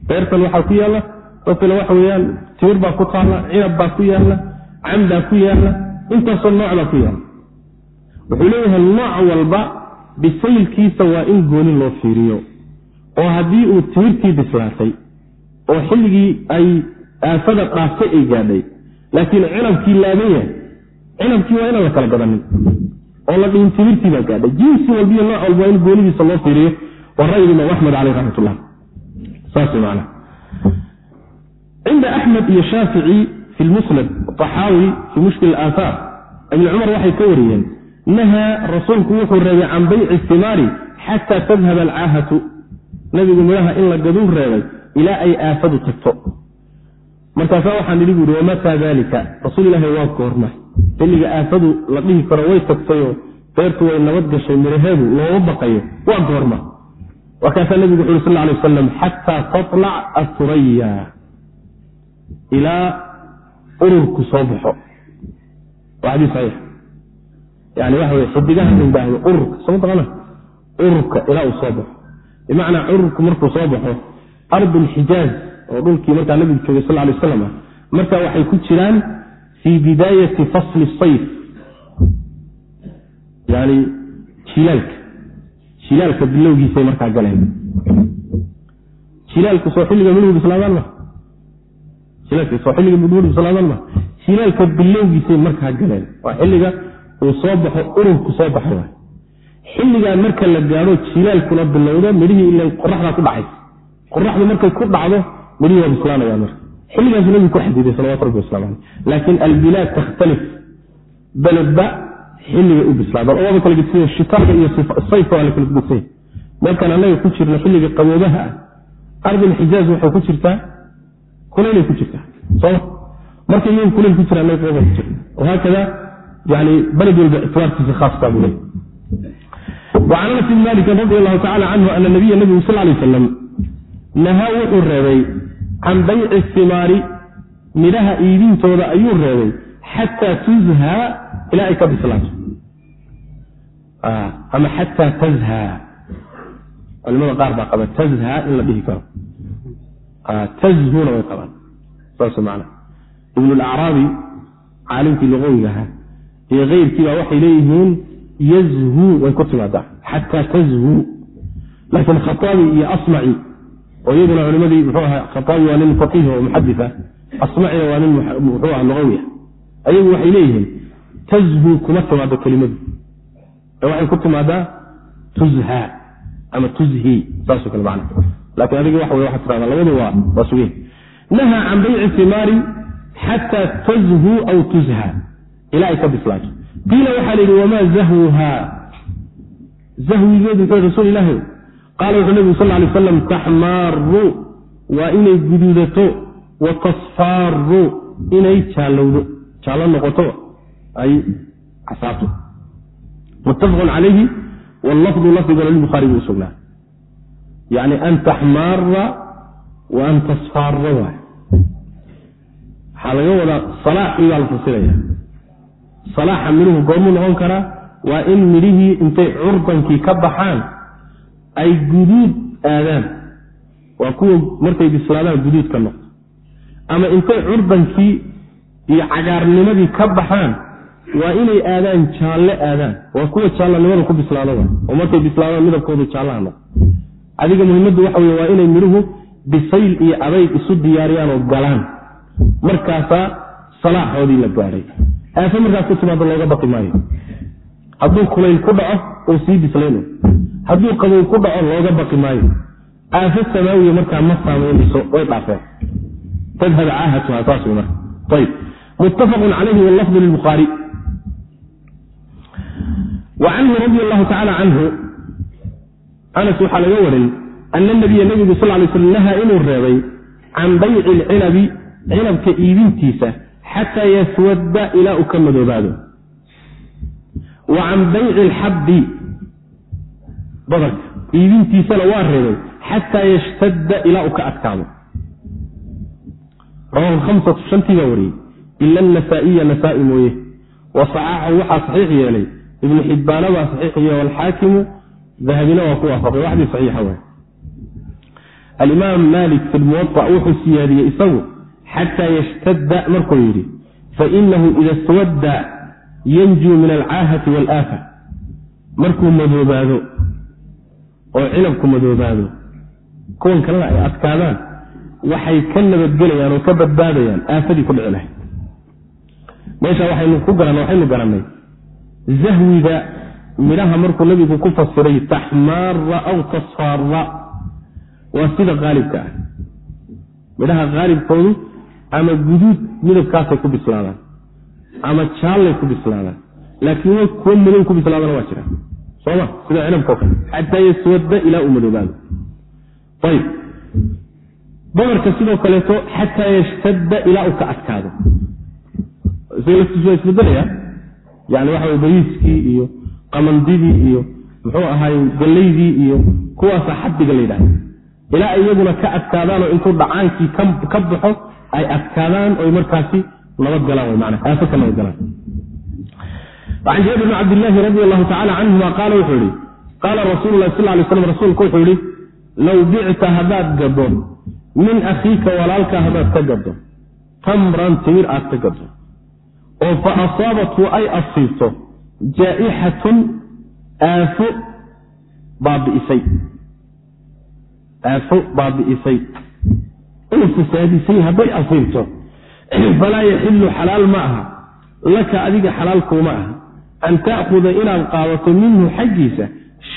Beertan waxaa ku yaalla masala waxa weyaan timir baa ku taalla cinab baa ku yaalla camdaa ku yaalla intaasoo nooc baa ku yaalla. Wuxuu leeyahay nooc walba bisaylkiisa waa in gooni loo fiiriyo oo haddii uu timirtii bislaatay oo xilligii ay aafada dhaaftay ay gaadhay laakiin cinabkii laaban yahay cinabkii waa inaan la kala gadanin oo la dhihin timirtii baa gaadhay. Jinsi walbiyo nooc walba waa in goonidiisa loo fiiriyo waa ra'yiga imaam axmed caleyh raxmatullah. Saas man cinda axmed iyo shaafici fi lmusnad axaawi fi mushkil aaahaar ibni cumar waxay ka wariyeen nahaa rasuulku wuxuu reebay can bayci simaari xataa tadhaba alcaahatu. Nabigu midhaha in la gaduu reebay ilaa ay aafadu tagto. Markaasaa waxaan idhi buuri wamataa dalika rasuul ilaahi waa goorma xilliga aafadu la dhihi karo way tagtayoo beertu way nabad gashay miraheedu looma baqayo waa goorma markaasaa nebigu wuxu uri sal lay wasalam xataa tatlac aturaya ilaa ururku soo baxo yani waxa wey xidigaha la yidhaahdo ururka. Soo mataqana ururka ilaa uu soo baxo. Bimacnaa ururku markuu soo baxo ardulxijaaz oo dhulkii markaa nabigu joogay sal lay wasalam marka waxay ku jiraan fii bidaayati fasli sayf. Yani jilaalka jilaalka bilowgiisay markaa galeen. Jilaalku soo xilliga midhuu bislaadaan ma jilaalka soo xilliga midhuu bislaadaan ma jilaalka bilowgiisay markaa galeen. Waa xilliga uu soo baxo ururku soo baxo. Waay xilligaa marka la gaadho jilaalkuna bilowdo midhihii ila qoraxdaa ku dhacaysa. Qoraxdu markay ku dhacdo midhihii waa bislaanayaan marka. Xilligaasu nabigu ku xadiday salawatu rabbi waslamu aleyh laakiin albilaad takhtalif. Beledba xilliga u bislaadaan oo waaba kala gedsiya iyo sayfka waa la kala gedsanya markaan annaga ku jirno xilliga qaboobaha ah ardulxijaaz waxay ku jirtaa kuleylay ku jirtaa. Soma marka iyagu kuleyl ku jira annaga qabooba ku jirna wahaakada yani baled walba ictibaarkiisa khaaskaa buu leey وcan anas bn malikin radi allahu tacala canhu ana nabiya nabigu sal lay wasalam nahaa wuxuu reebay can bayci simaari midhaha iibintooda ayuu reebay xataa tuzhaa ilaa ay ka bislaato ama xataa tazhaa culimada qaar baa qaba tazhaa in la dhihi karo tazhuna way qabaan saas man ibn lacraabi caalimkii luqawiga ahaa iyo keyrkiiba waxay leeyihiin yazhu way ku timaadaa. Xataa tazhu. Laakiin khaaabi iyo asmaci oo iyaduna culimadii muxuu ahaa khaaabi waa nin faqiih oo muxadis ah asmacina waa nin muxuu aha luqawi ah ayagu waxay leeyihiin tazhu kuma timaado kelimadu. Ee waxay ku timaadaa tuzha ama tuzhi saaso kale macna. Laakiin adiga waxa wey waxaa tirahdaa labadu waa waa sugeen nahaa can bayci simaari xataa tazhu aw tuzha ilaa ay ka bislaato qiila waxaa la yidhi wamaa zahwuha? Zahwigeedu muxuu rasuul ilaahi qaala wuxuu nebigu sal lay aslam taxmaaru waa inay guduudato wa tasfaaru inay jaallowdo jaallo noqoto ay casaabto muttafaqun calayhi wallafdu lafdigana lilbukhaari buu usugnaa yani an taxmaara wa an tasfaara waay waxaa laga wadaa salaaxii baa la fasiraya salaaxa midhuhu goormuu noqon karaa waa in midhihii intay curdankii ka baxaan ay guduud aadaan. Waa kuwa markay bislaadaan guduud ka noqdo. Ama intay curdankii iyo cagaarnimadii ka baxaan waa inay aadaan jaalle aadaan. Waa kuwa jaallanimada ku bislaado wa oo markay bislaadaan midabkoodu jaallaha noqdo. Adiga muhimaddu waxa wey waa inay midhuhu bisayl iyo adayg isu diyaariyaan oo galaan. Markaasaa salaaxoodii la gaadhay aafe markaas ku timaado looga baqi maayo. Hadduu kulayl ku dhaco uu sii bislayno hadduu qabow ku dhaco looga baqi maayo. Aafo samaawiya markaa ma saamaynayso way dhaafeen. Tadhab caahatuha saas wey marka. Ayb muttafaqun calayhi wallafdu lilbukhaari wa canhu radi allahu tacaala canhu anas waxaa laga warin ana nabiya nebigu sal lay slam nahaa inuu reebay can bayci alcinabi cinabka iibintiisa xataa yaswadda ilaa uu ka madoobaado wa can bayci alxabbi badarka iibintiisana waa reebay xataa yashtadda ilaa uu ka adkaado rawahu lhamsatu shantii wariyey ila anasaa'iya nasaa-i mooye wa saxaxahu waxaa saxiix yeelay ibnu xibbaana baa saxiix yeelay walxaakimu dahabina waa ku waafaqay waxdii saxiixa waay alimaam maalik fi lmuwaa wuxuu siyaadiyey isagu xataa yashtadda markuu yidhi fainahu ida swadda yanjuu min alcaahati waalaafa markuu madoobaado oo cinabku madoobaado kuwan kalena ay adkaadaan waxay ka nabadgelayaan oo ka badbaadayaan aafadii ku dhici lahayd meesha waxaynu ku garan waxaynu garannay zahwiga midhaha markuu nabigu ku fasiray taxmaara aw tasfaara waa sida qaalibka ah midhaha qaalibkoodu ama guduud midabkaasay ku bislaadaan ama jaallay ku bislaadaan laakiin wa kuwo madow ku bislaadana waa jira soma sida cinabkao kale. Xataa yaswadda ilaa uu madoobaado. Ayb dumarka sidoo kaleeto xataa yashtadda ilaa uu ka adkaado. Isaga laftiisu waa isbedelaya yani waxa way bariiskii iyo qamandidii iyo muxuu ahaay gallaydii iyo kuwaasa xaddiga la yidhahda ilaa iyaguna ka adkaadaan oo intuu dhacaankii ka baxo ay adkaadaan oy markaasi nabad galaan aafo ka nabad galaan. An jaabir bn cabdillaahi radi allahu tacala canhuma qaala wuxuu yihi qaala rasuulu lahi sal lay slam rasuulku wuxuu yihi low bicta haddaad gado min akhiika walaalka haddaad ka gado tamran timir aad ka gado oo fa asaabathu ay asiibto jaa'ixatun aafo baabi'isay. Aafo baabi'isay oo fasaadisay hadday asiibto falaa yaxilu xalaal ma aha. Laka adiga xalaal kuuma aha. An ta'khuda inaad qaadato minhu xaggiisa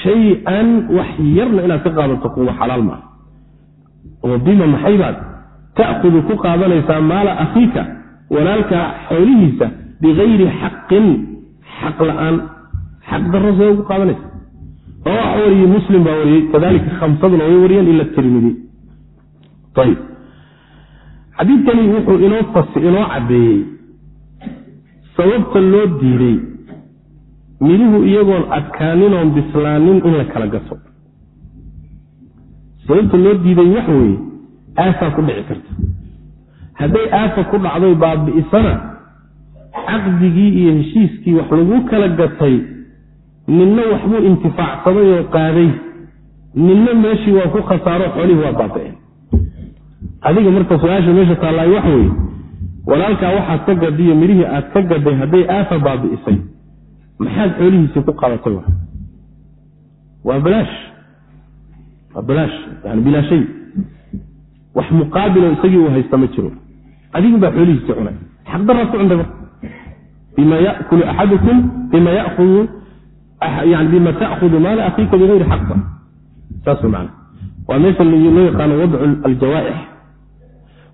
shay-an wax yarna inaad ka qaadato kuuma xalaal ma aha. Oo bima maxaybaad ta'khudu ku qaadanaysaa maala akhiika walaalkaa xoolihiisa bigayri xaqin xaq la'aan xaq daro see ugu qaadanaysa. Rawaxa wariyey muslim baa wariyey kadalika khamsaduna way wariyeen ila tirmidi xadiidkani wuxuu inoo inoo caddeeyey sababta loo diiday midhuhu iyagoon adkaaninoon bislaanin in la kala gato sababta loo diiday waxa weeye aafaa ku dhici karta. Hadday aafa ku dhacday baabi'isana caqdigii iyo heshiiskii wax lagu kala gatay ninna waxbuu intifaacsaday oo qaaday. Ninna meeshii waa ku khasaaro xoolihii waa baaba'een adiga marka su'aasha meesha taallaayo waxa weeye walaalkaa waxaad ka gadiyo midhihii aad ka gaday hadday aafa baabi'isay maxaad xoolihiisii ku qadatay waa balaash waa balaash yani bilaashay. Wax muqaabiloo isagii uu haysta ma jiro. Adigun baa xoolihiisii cunay. Xaqdaraad ku cuntay marka. Bima yakulu axadukum bima yaudu yani bima ta'khudu maala akiika bigayri xaqba saas man waa meesha loo yaqaano wadcu aljawaa'ix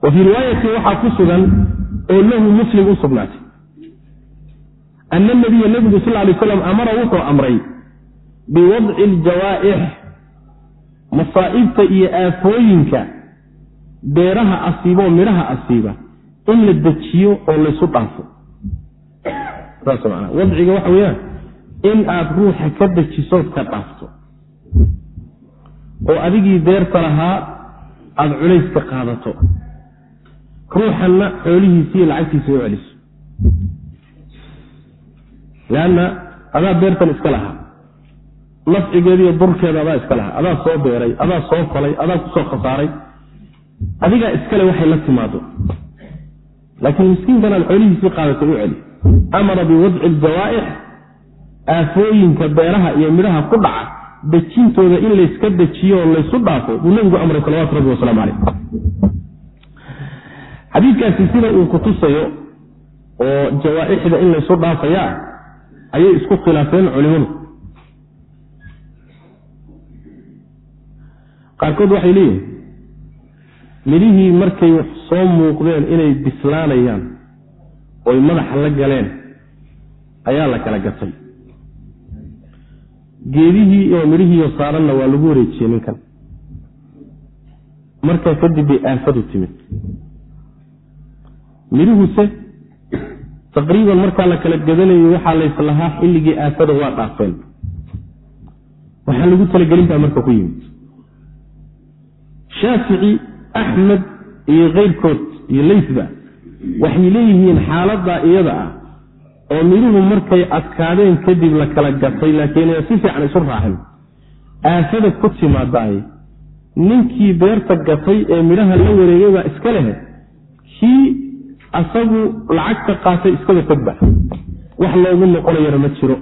wa fii riwaayatin waxaa ku sugan oo lahu muslim u sugnaatay. Ana nabiya nebigu sal lay slam amara wuxuu amray biwadci aljawaa'ix masaa'ibta iyo aafooyinka beeraha asiibaoo midhaha asiiba in la dejiyo oo laysu dhaafo. Saas manaa wadciga waxa weeyaan in aad ruuxa ka dejisood ka dhaafto. Oo adigii deerta lahaa aada culays ka qaadato ruuxanna xoolihiisiiyo lacagtiisa u celiso. Leanna adaa beertan iska lahaa. Nafcigeediiyo durkeeda adaa iska lahaa. Adaa soo beeray adaa soo falay adaa ku soo khasaaray. Adigaa iskale waxay la timaado. Laakiin miskiinkan aad xoolihiisii qaadatay u celi amara biwadci aljawaa'ix aafooyinka beeraha iyo midhaha ku dhaca dejintooda in layska dejiyo oo laysu dhaafo buu nabigu amray salawatu rabbi wasalaamu caleyh xadiidkaasi sida uu kutusayo oo jawaa'ixda in laysu dhaafayaa ayay isku khilaafeen culimadu. Qaarkood waxay leeyihiin midhihii markay soo muuqdeen inay bislaanayaan oy madaxa la galeen ayaa la kala gatay. Geedihii oo midhihiiyo saaranna waa lagu wareejiyey ninkan. Markaa kadib bay aafadu timid midhuhuse taqriiban markaa la kala gadanayo waxaa layslahaa xilligii aafada waa dhaafeen. Waxaan lagu talagelin baa marka ku yimid. Shaafici axmed iyo keyrkood iyo leysba waxay leeyihiin xaaladdaa iyada ah oo midhuhu markay adkaadeen kadib la kala gatay laakiin si fiican isu raacin aafada ku timaadaay ninkii beerta gatay ee midhaha la wareegay baa iska lehe kii asagu lacagta qaatay iskaba tagba wax loogu noqonayana ma jiro.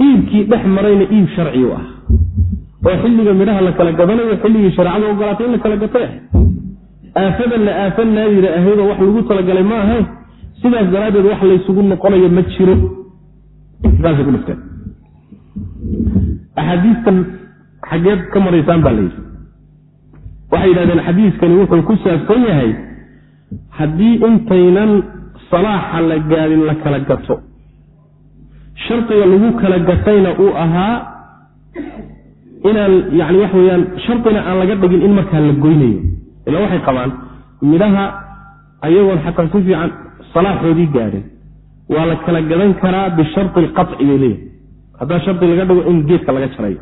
Iibkii dhex marayna iib sharci u ah. Oo xilliga midhaha la kala gadanayo xilligii shareecada ogolaatay in la kala gatay ah aafadanna aafa naadira ahaydoo wax lagu talagalay ma ahayn sidaas daraaddeed wax laysugu noqonayo ma jiro. Axaadiistan xaggeed ka maraysaan baa layidhi waxay yidhahdeen xadiiskani wuxuu ku saabsan yahay haddii intaynan salaaxa la gaadin la kala gato shardiga lagu kala gatayna uu ahaa inaan yani waxa weyaan shardina aan laga dhigin in markaa la goynayo. Ilaa waxay qabaan midhaha ayagoon xataa si fiican salaaxoodii gaadhin waa la kala gadan karaa bishari alqaci bay leeyihiin haddaa shardi laga dhigo in geedka laga jarayo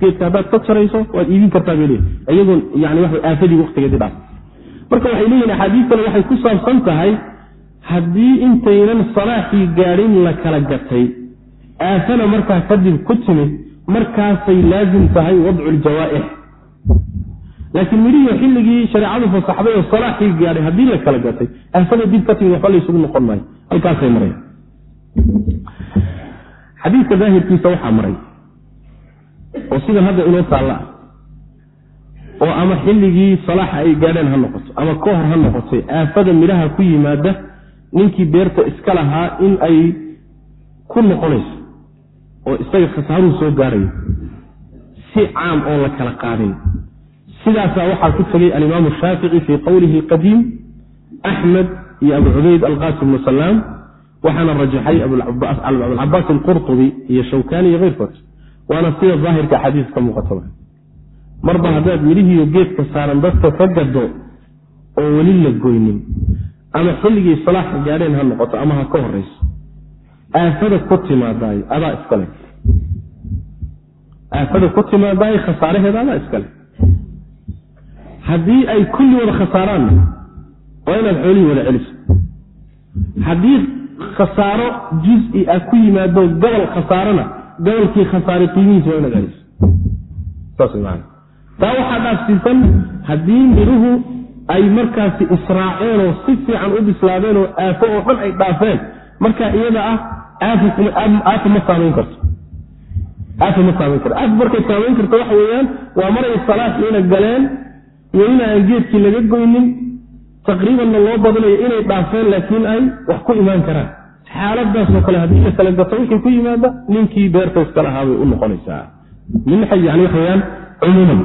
geedka haddaad ka jarayso waad iibin kartaa bay leeyihiin iyagoon yani waa aafadii waktigeedii dhaaf marka waxay leeyihiin axaadiistani waxay ku saabsan tahay haddii intaynan salaaxii gaadhin la kala gatay aafana markaa kadib ku timid markaasay laazim tahay wadcu ljawaa'ix laakiin midhihii xilligii shareecadu fasaxday oo salaaxii gaadhay haddii la kala gatay aafada dib ka timid waxba laysugu noqon maayo. Halkaasay mareen. Xadiidka daahirkiisa waxaa maray oo sidan hadda inoo taalla. ah oo ama xilligii salaaxa ay gaadheen ha noqoto ama ka hor ha noqotay aafada midhaha ku yimaada ninkii beerta iska lahaa in ay ku noqonayso oo isaga khasaaruhu soo gaarayo si caam oo la kala qaadin. Sidaasaa waxaa ku tegay alimaamu shaafici fii qowlihi alqadiim axmed iyo abu cubayd alqasim bnu salaam waxaana rajaxay abulcabaas alqurtubi iyo shawkani iyo keyrkood waana sida daahirka xadiis muuqata marba haddaad midhihiiyo geedka saaran dadka ka gado oo weli la goynin ama xilligii salaaxa gaadheen ha noqoto ama ha ka horeyso aafada ku timaadaayo adaa iskale aafada ku timaadaayo khasaaraheeda adaa iskale haddii ay kulli wada khasaaraanna waa inaad xoolihii wada celiso. Haddii khasaaro juz-i ah ku yimaado gobol khasaarona gobolkii khasaaray qiimihiisa waa inaad celiso taa waxaa dhaafsiisan haddii midhuhu ay markaasi israaceen oo si fiican u bislaadeen oo aafo oo dhan ay dhaafeen markaa iyada ah aafa ma saamayn karto. Aafa ma saamayn karto. Aaf markay saamayn karto waxa weeyaan waa maray salaaxiina galeen welina aan geedkii laga goynin taqriibanna loo badinayo inay dhaafeen laakiin ay wax ku imaan karaan. Xaaladaasoo kale haddii la kala gato wixii ku yimaada ninkii beerta iska lahaa bay u noqonaysaa. Min yani waxa weyaan cumuuman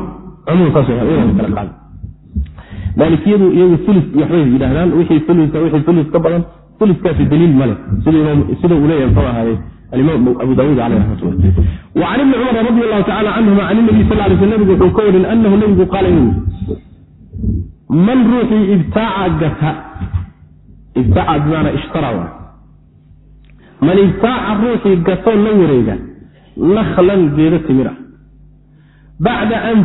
maalikiyadu iyagu ulis waxbay yidhahdaan wixii ulisa wixii ulis ka badan uliskaasi daliil male sida uu leeyahay muxuu ahaaye alimaam abu daawuud caleyh raxmatullah wa can ibni cumar radi allahu tacala canhuma can inabiy sal lay sl nabigu wuxuu ka warin anahu nabigu qaala inuu man ruuxii ibtaaca gata ibtaaca bimaana ishtara waa man ibtaaca ruuxii gatoo la wareega naklan geedo timir ah bacda an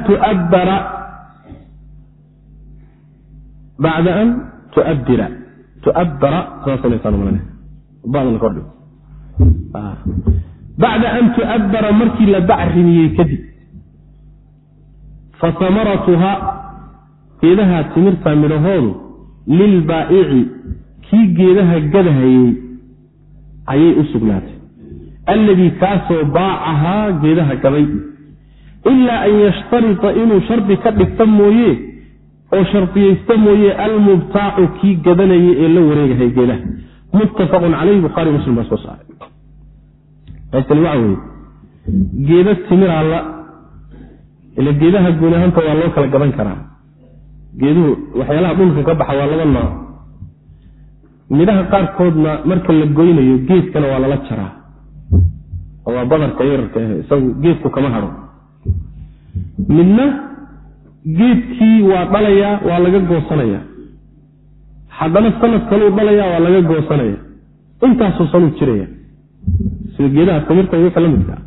saasbadkordhig bacda an tuabbara markii la bacrimiyey kadib fa samaratuha geedaha timirta midhahoodu lilbaa'ici kii geedaha gadahayey ayay u sugnaatay alladii kaasoo baacahaa geedaha gaday ilaa an yashtarita inuu shardi ka dhigta mooye oo shardiyaysta mooye almubtaacu kii gadanayay ee la wareegahay geedaha. Muttafaqun caleyhi bukhaari muslim baa soo saaray. Qaybtani waxa weye timiraa la ila geedaha guud ahaanta waa loo kala gadan karaa. Geeduhu waxyaalaha dhulka ka baxa waa laba nooc. Midhaha qaarkoodna marka la goynayo geedkana waa lala jaraa. Oo waa badarka yararka ah isagu geedku kama hadho midna geedkii waa dhalayaa waa laga goosanayaa haddana sanad kaluu dhalayaa waa laga goosanaya. Intaasoo sanuu jiraya. Sida geedaha timirta iyo wixii la midka ah.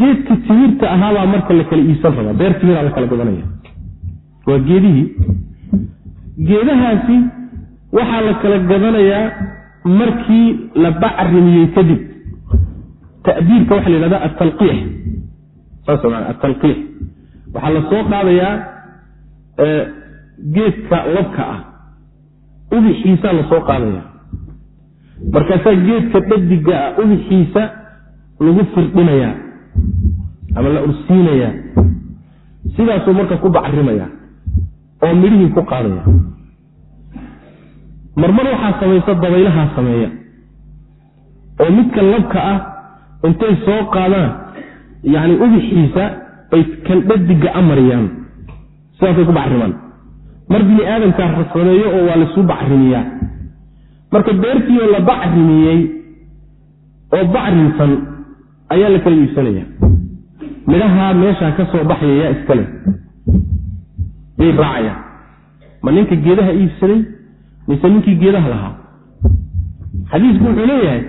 Geedka timirta ahaabaa marka la kala iibsan rabaa. Beer timiraa la kala gadanaya waa geedihii. Geedahaasi waxaa la kala gadanayaa markii la bacrimiyey kadib. Ta'biirka waxa la yidhahda atalqiix waxaa la soo qaadayaa geedka labka ah. Ubixiisaa la soo qaadaya markaasaa geedka dhadiga ah ubixiisa lagu firdhinayaa ama la ursiinayaa. Sidaasuu marka ku bacrimaya oo midhihii ku qaadaya marmar waxaa samaysa dabaylahaa sameeya. Oo midka labka ah intay soo qaadaan yacni ubixiisa bay kan dhadiga a mariyaan. Sidaasay ku bacrimaan. Mar bini aadamkaa sameeyo oo waa laisuu bacrimiyaa. Marka beertiioo la bacrimiyey oo bacrimsan ayaa la kala iibsanaya. Midhahaa meeshaa ka soo baxaya yaa iskale yay raacayaan. Ma ninka geedaha iibsaday? Mise ninkii geedaha lahaa? Xadiisku wuxuu leeyahay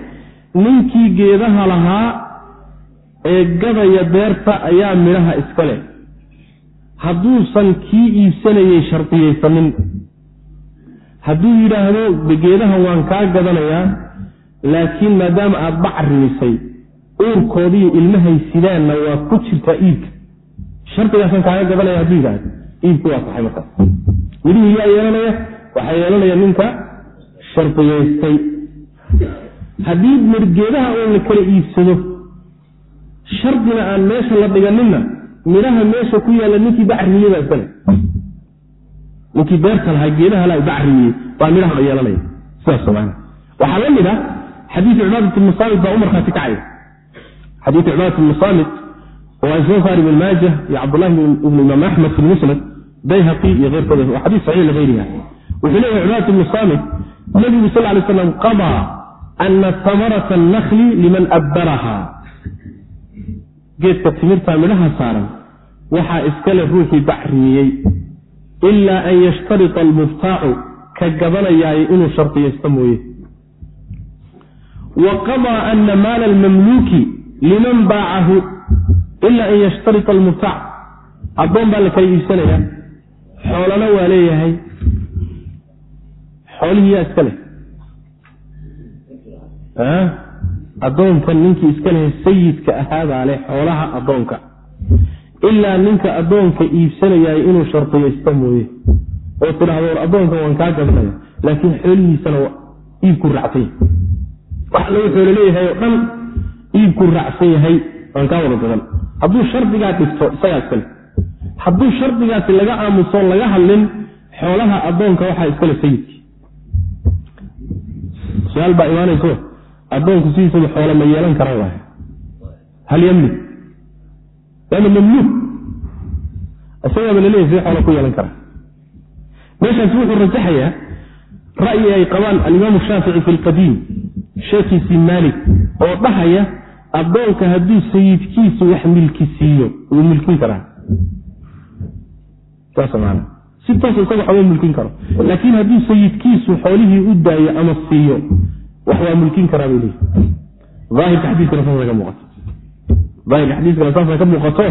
ninkii geedaha lahaa ee gadaya beerta ayaa midhaha iska leh. Hadduusan kii iibsanayay shardiyaysanin hadduu yidhaahdo geedaha waan kaa gadanayaa laakiin maadaama aada bacrimisay uurkoodiiyo ilmahay sidaanna waa ku jirtaa iibka. Shardigaasaan kaaga gadanaya hadduu yidhahdo iibku waa saxay markaas. Midhihii yaa yeelanaya waxaa yeelanaya ninka shardiyaystay haddii mirgeedaha la kala iibsado shardina aan meesha la dhiganinna midhaha meesha ku yaalla ninkii bacrimiyey baa iskale ninkii beerta lahaa geedaha la bacrimiyey baa midhaha la yeelanaya. Sidaas maana. Waxaa la mid ah xadiiu cibaadat ibni saamit baa u markhaati kacaya xadiiu cibaadat ibni saamit oo ay soo ibn maaja iyo cabdullahi ibnu imaam axmed fi musnad bayhaqi iyo keyrkooda waa xadiis saxiix ligayriha wuxuu leeyahay cibaadat ibni saamit nabigu sal lay slam qadaa ana tamarata annakli liman abbaraha geedka timirtaa midhaha saaran waxaa iskale ruuxii bacrimiyey ilaa an yashtarita almuftaacu ka gadanayaayo inuu shardiyaysto mooye. Wa qadaa ana maala almamluuki liman baacahu ila an yashtarita almuftaac. Addoon baa la kala iibsanayaa xoolana waa leeyahay. Xoolihii yaa iska leh addoonkan ninkii iska lehe sayidka ahaadaa leh xoolaha addoonka ilaa ninka addoonka iibsanayaayo inuu shardiyaysto mooye. Oo tidhahdo war addoonkan waan kaa gadanaya laakiin xoolihiisana iibku raacsanya wax lagu xoolo leeyahay oo dhan iibku raacsan yahay waan kaa wada gadan. Hadduu shardigaa dhigto isagaa iskale hadduu shardigaasi laga aamuso laga hadlin xoolaha addoonka waxaa iskale sayidkii addoonku sidiisaba xoolo ma yeelan kara waay. Hal yamlik waana mamluuk isagaaba laleeyahy see xoolo ku yeelan kara meeshaasi wuxuu rajaxayaa ra'yi ay qabaan alimaamu shaafici fi lqadiim sheekhiisii maalik oo dhahaya addoonka hadduu sayidkiisu wax milki siiyo wuu milkin karaa. Saas maana. Si toos isaga waxma mulkin karo. Laakiin hadduu sayidkiisu xoolihii u daayo ama siiyo wax waa mulkin karaa bay leeyihi aahirka xadiiskana saasa ka muuqato. Daahirka xadiiskana saasa ka muuqato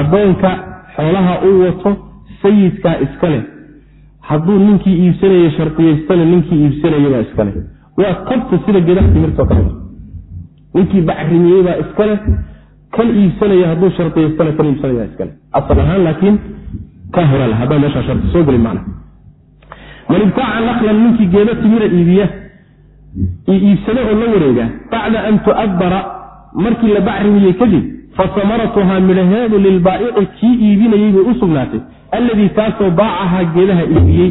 addoonka xoolaha u wato sayidkaa iska leh. Hadduu ninkii iibsanaya shardiyaystana ninkii iibsanayabaa iska leh. Waa tabta sida gedaha timirtoo kale. Ninkii bacrimiyey baa iska leh. Kan iibsanaya hadduu shardiyaystana kan iibsanaya iska leh. Asal ahaan laakiin ka hora leh. Haddaan meeshaa shardi soo gelin macna. Man ibtaaca naqlan ninkii geeda timira iibiya iibsada oo la wareega bacda an tu'abbara markii la bacrimiyey kadib fa samaratuhaa midhaheedu lilbaa'ici kii iibinayey bay u sugnaatay. Alladii kaasoo baacahaa geedaha iibiyey.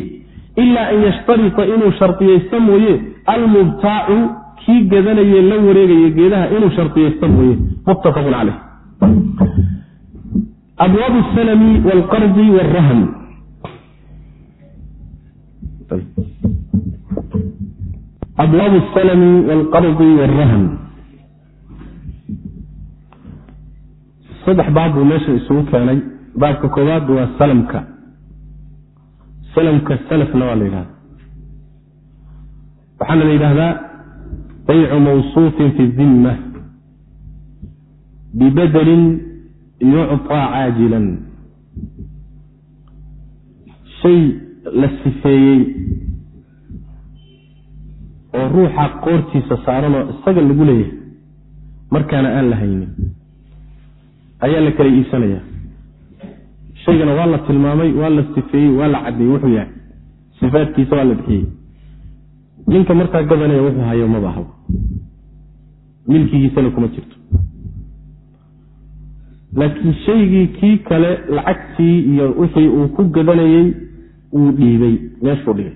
Ilaa an yashtarita inuu shardiyaysto mooye almubtaacu kii gadanaye la wareegaya geedaha inuu shardiyaysto mooye. Muttafaqun caleyh abwaabu salami waalqardi waalrahn abwaabu salami waalqardi waalrahn saddex baab buu meesha isugu keenay baabka koowaad waa salamka salamka salafna waa la yidhahda waxaana la yidhahdaa baycu mawsuufin fi dimma bibadelin yucطaa caajilan shay la sifeeyey oo ruuxa qoortiisa saaranoo isaga lagu leeyahay. Markaana aan la haynin. Ayaa la kala iibsanaya shaygana waa la tilmaamay waa la sifeeyey waa la caddeeyey wuxuu yahay. Sifaadkiisa waa la bixiyey. Ninka markaa gadanaya wuxuu hayo maba habo milkigiisana kuma jirto. Laakiin shaygii kii kale lacagtii iyo wixii uu ku gadanayey wuu dhiibay meeshuu dhigay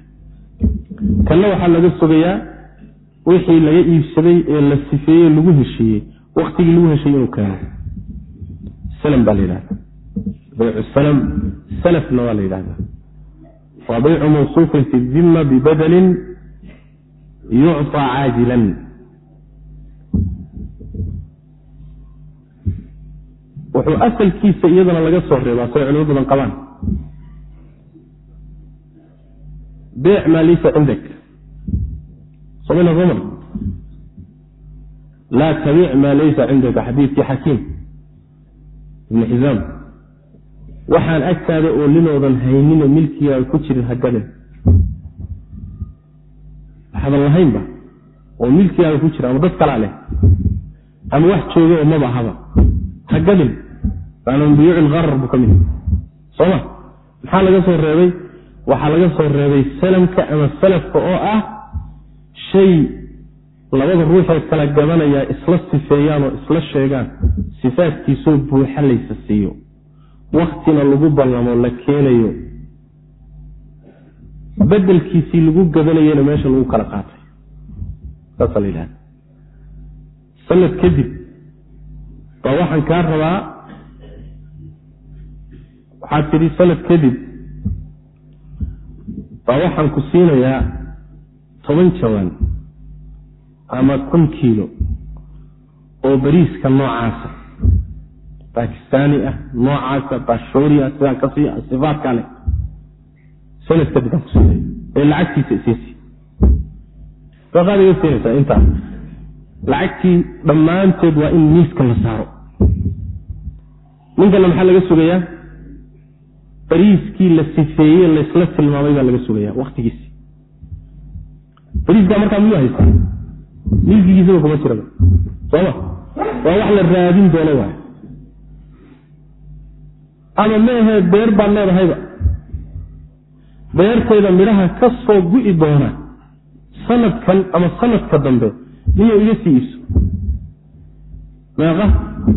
kanna waxaa laga sugayaa wixii laga iibsaday ee la sifeeyey lagu heshiiyey waktigii lagu heshiiyey inuu keeno. Salam baa la yidhahda baycu salam salafna waa la yidhahda waa baycu mawsuufin fi dimma bibadalin yucطaa caajilan. Wuxuu asalkiisa iyadana laga soo reebaa say culimo badan qabaan beec maa laysa cindak somana soo mar laa tabiic maa laysa cindaka xadiidkii xakiim ibn xisaam waxaan agtaada oo linoodan haynina milkigaa ku jirin hagadin waxaadan lahaynba oo milkigaaga ku jira ama dad kalaa leh ama wax jooga oo maba ahaba hagadin buyuuci lgarar buu ka mid sooma maxaa laga soo reebay waxaa laga soo reebay salamka ama salafka oo ah shay labada ruuxee kala gadanayaa isla sifeeyaan oo isla sheegaan sifaadkiisoo buuxa laysa siiyo. Waktina lagu ballamo la keenayo. Bedelkiisii lagu gadanayena meesha lagu kala qaatay. Saasa la yidhahda sanad kadib baa waxaan kaa rabaa waxaad tidhi sanad kadib baa waxaan ku siinayaa toban jawaan ama kun kiilo oo bariiska noocaasa. Bakistaani ah noocaasa bashuuri ah sidaan ka sii sifaadkaa leh. Ku siinaya ee lacagtiisa isiisi saqaad iga siinaysaa intaas lacagtii dhammaanteed waa in miiska la saaro. Ninkana maxaa laga sugayaa bariiskii la sifeeye laysla tilmaamay baa laga sugaya waktigiisi bariiskaa markaa miyuu haystaa milkigiisaba kuma jiraba sooma waa wax la raadin doono waay. Ama meahe beer baad leedahayba? Beertayda midhaha ka soo gu'i doona sanadkan ama sanadka dambe miyo iga sii iibso? Meeqa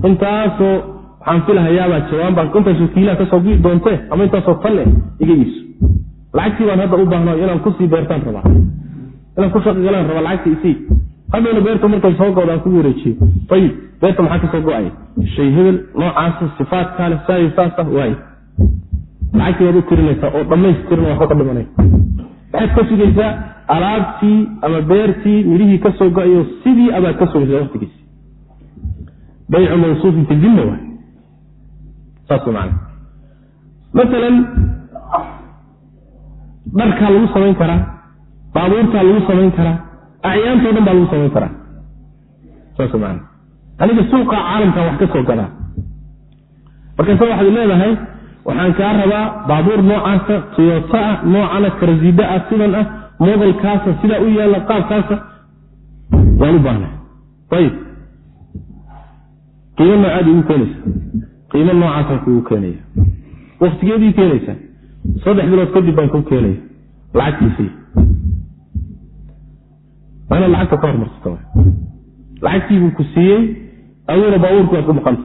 intaasoo waxaan filahayaabaa jawaan baan intaasoo kiilaha ka soo gu'i doontee ama intaasoo tanne iga iibso lacagtii baan hadda u baahno inaan ku sii beertaan rabaa. Inaan ku shaqagalaan rabaa lacagtii isii haddayna beerta markay soo goodaan kugu wareejiyo. Ayib beerta maxaa ka soo go'aya shay hebel noocaasa sifaadkaale saay saasa waay lacagtii waad u tirinaysaa oo dhammaystiran waxba ka dhimanay. Waxaad ka sugaysaa alaabtii ama beertii midhihii ka soo go'ayo sidii abaad ka sugaysaa waktigiisi baycu fi zimma waay maalan dharkaa lagu samayn karaa baabuurtaa lagu samayn karaa acyaantao dhan baa lagu samayn karaa. Saas man aniga suuqa caalamkan wax ka soo gadaa markaase waxaad leedahay waxaan kaa rabaa baabuur noocaasa toyota ah noocana karasida ah sidan ah modelkaasa sidaa u yaalla qaabkaasa. Waan u baahna ayib qiimo noocaad igu keenaysa qiimo noocaasaan kugu keenaya. Waktigeedii keenaysaa saddex bilood kadib baan kuu keenaya lacagtiisii. Waa inaad lacagta ka hormarsata lacagtiibuu ku siiyey aduna baabuurku waad ku maqanta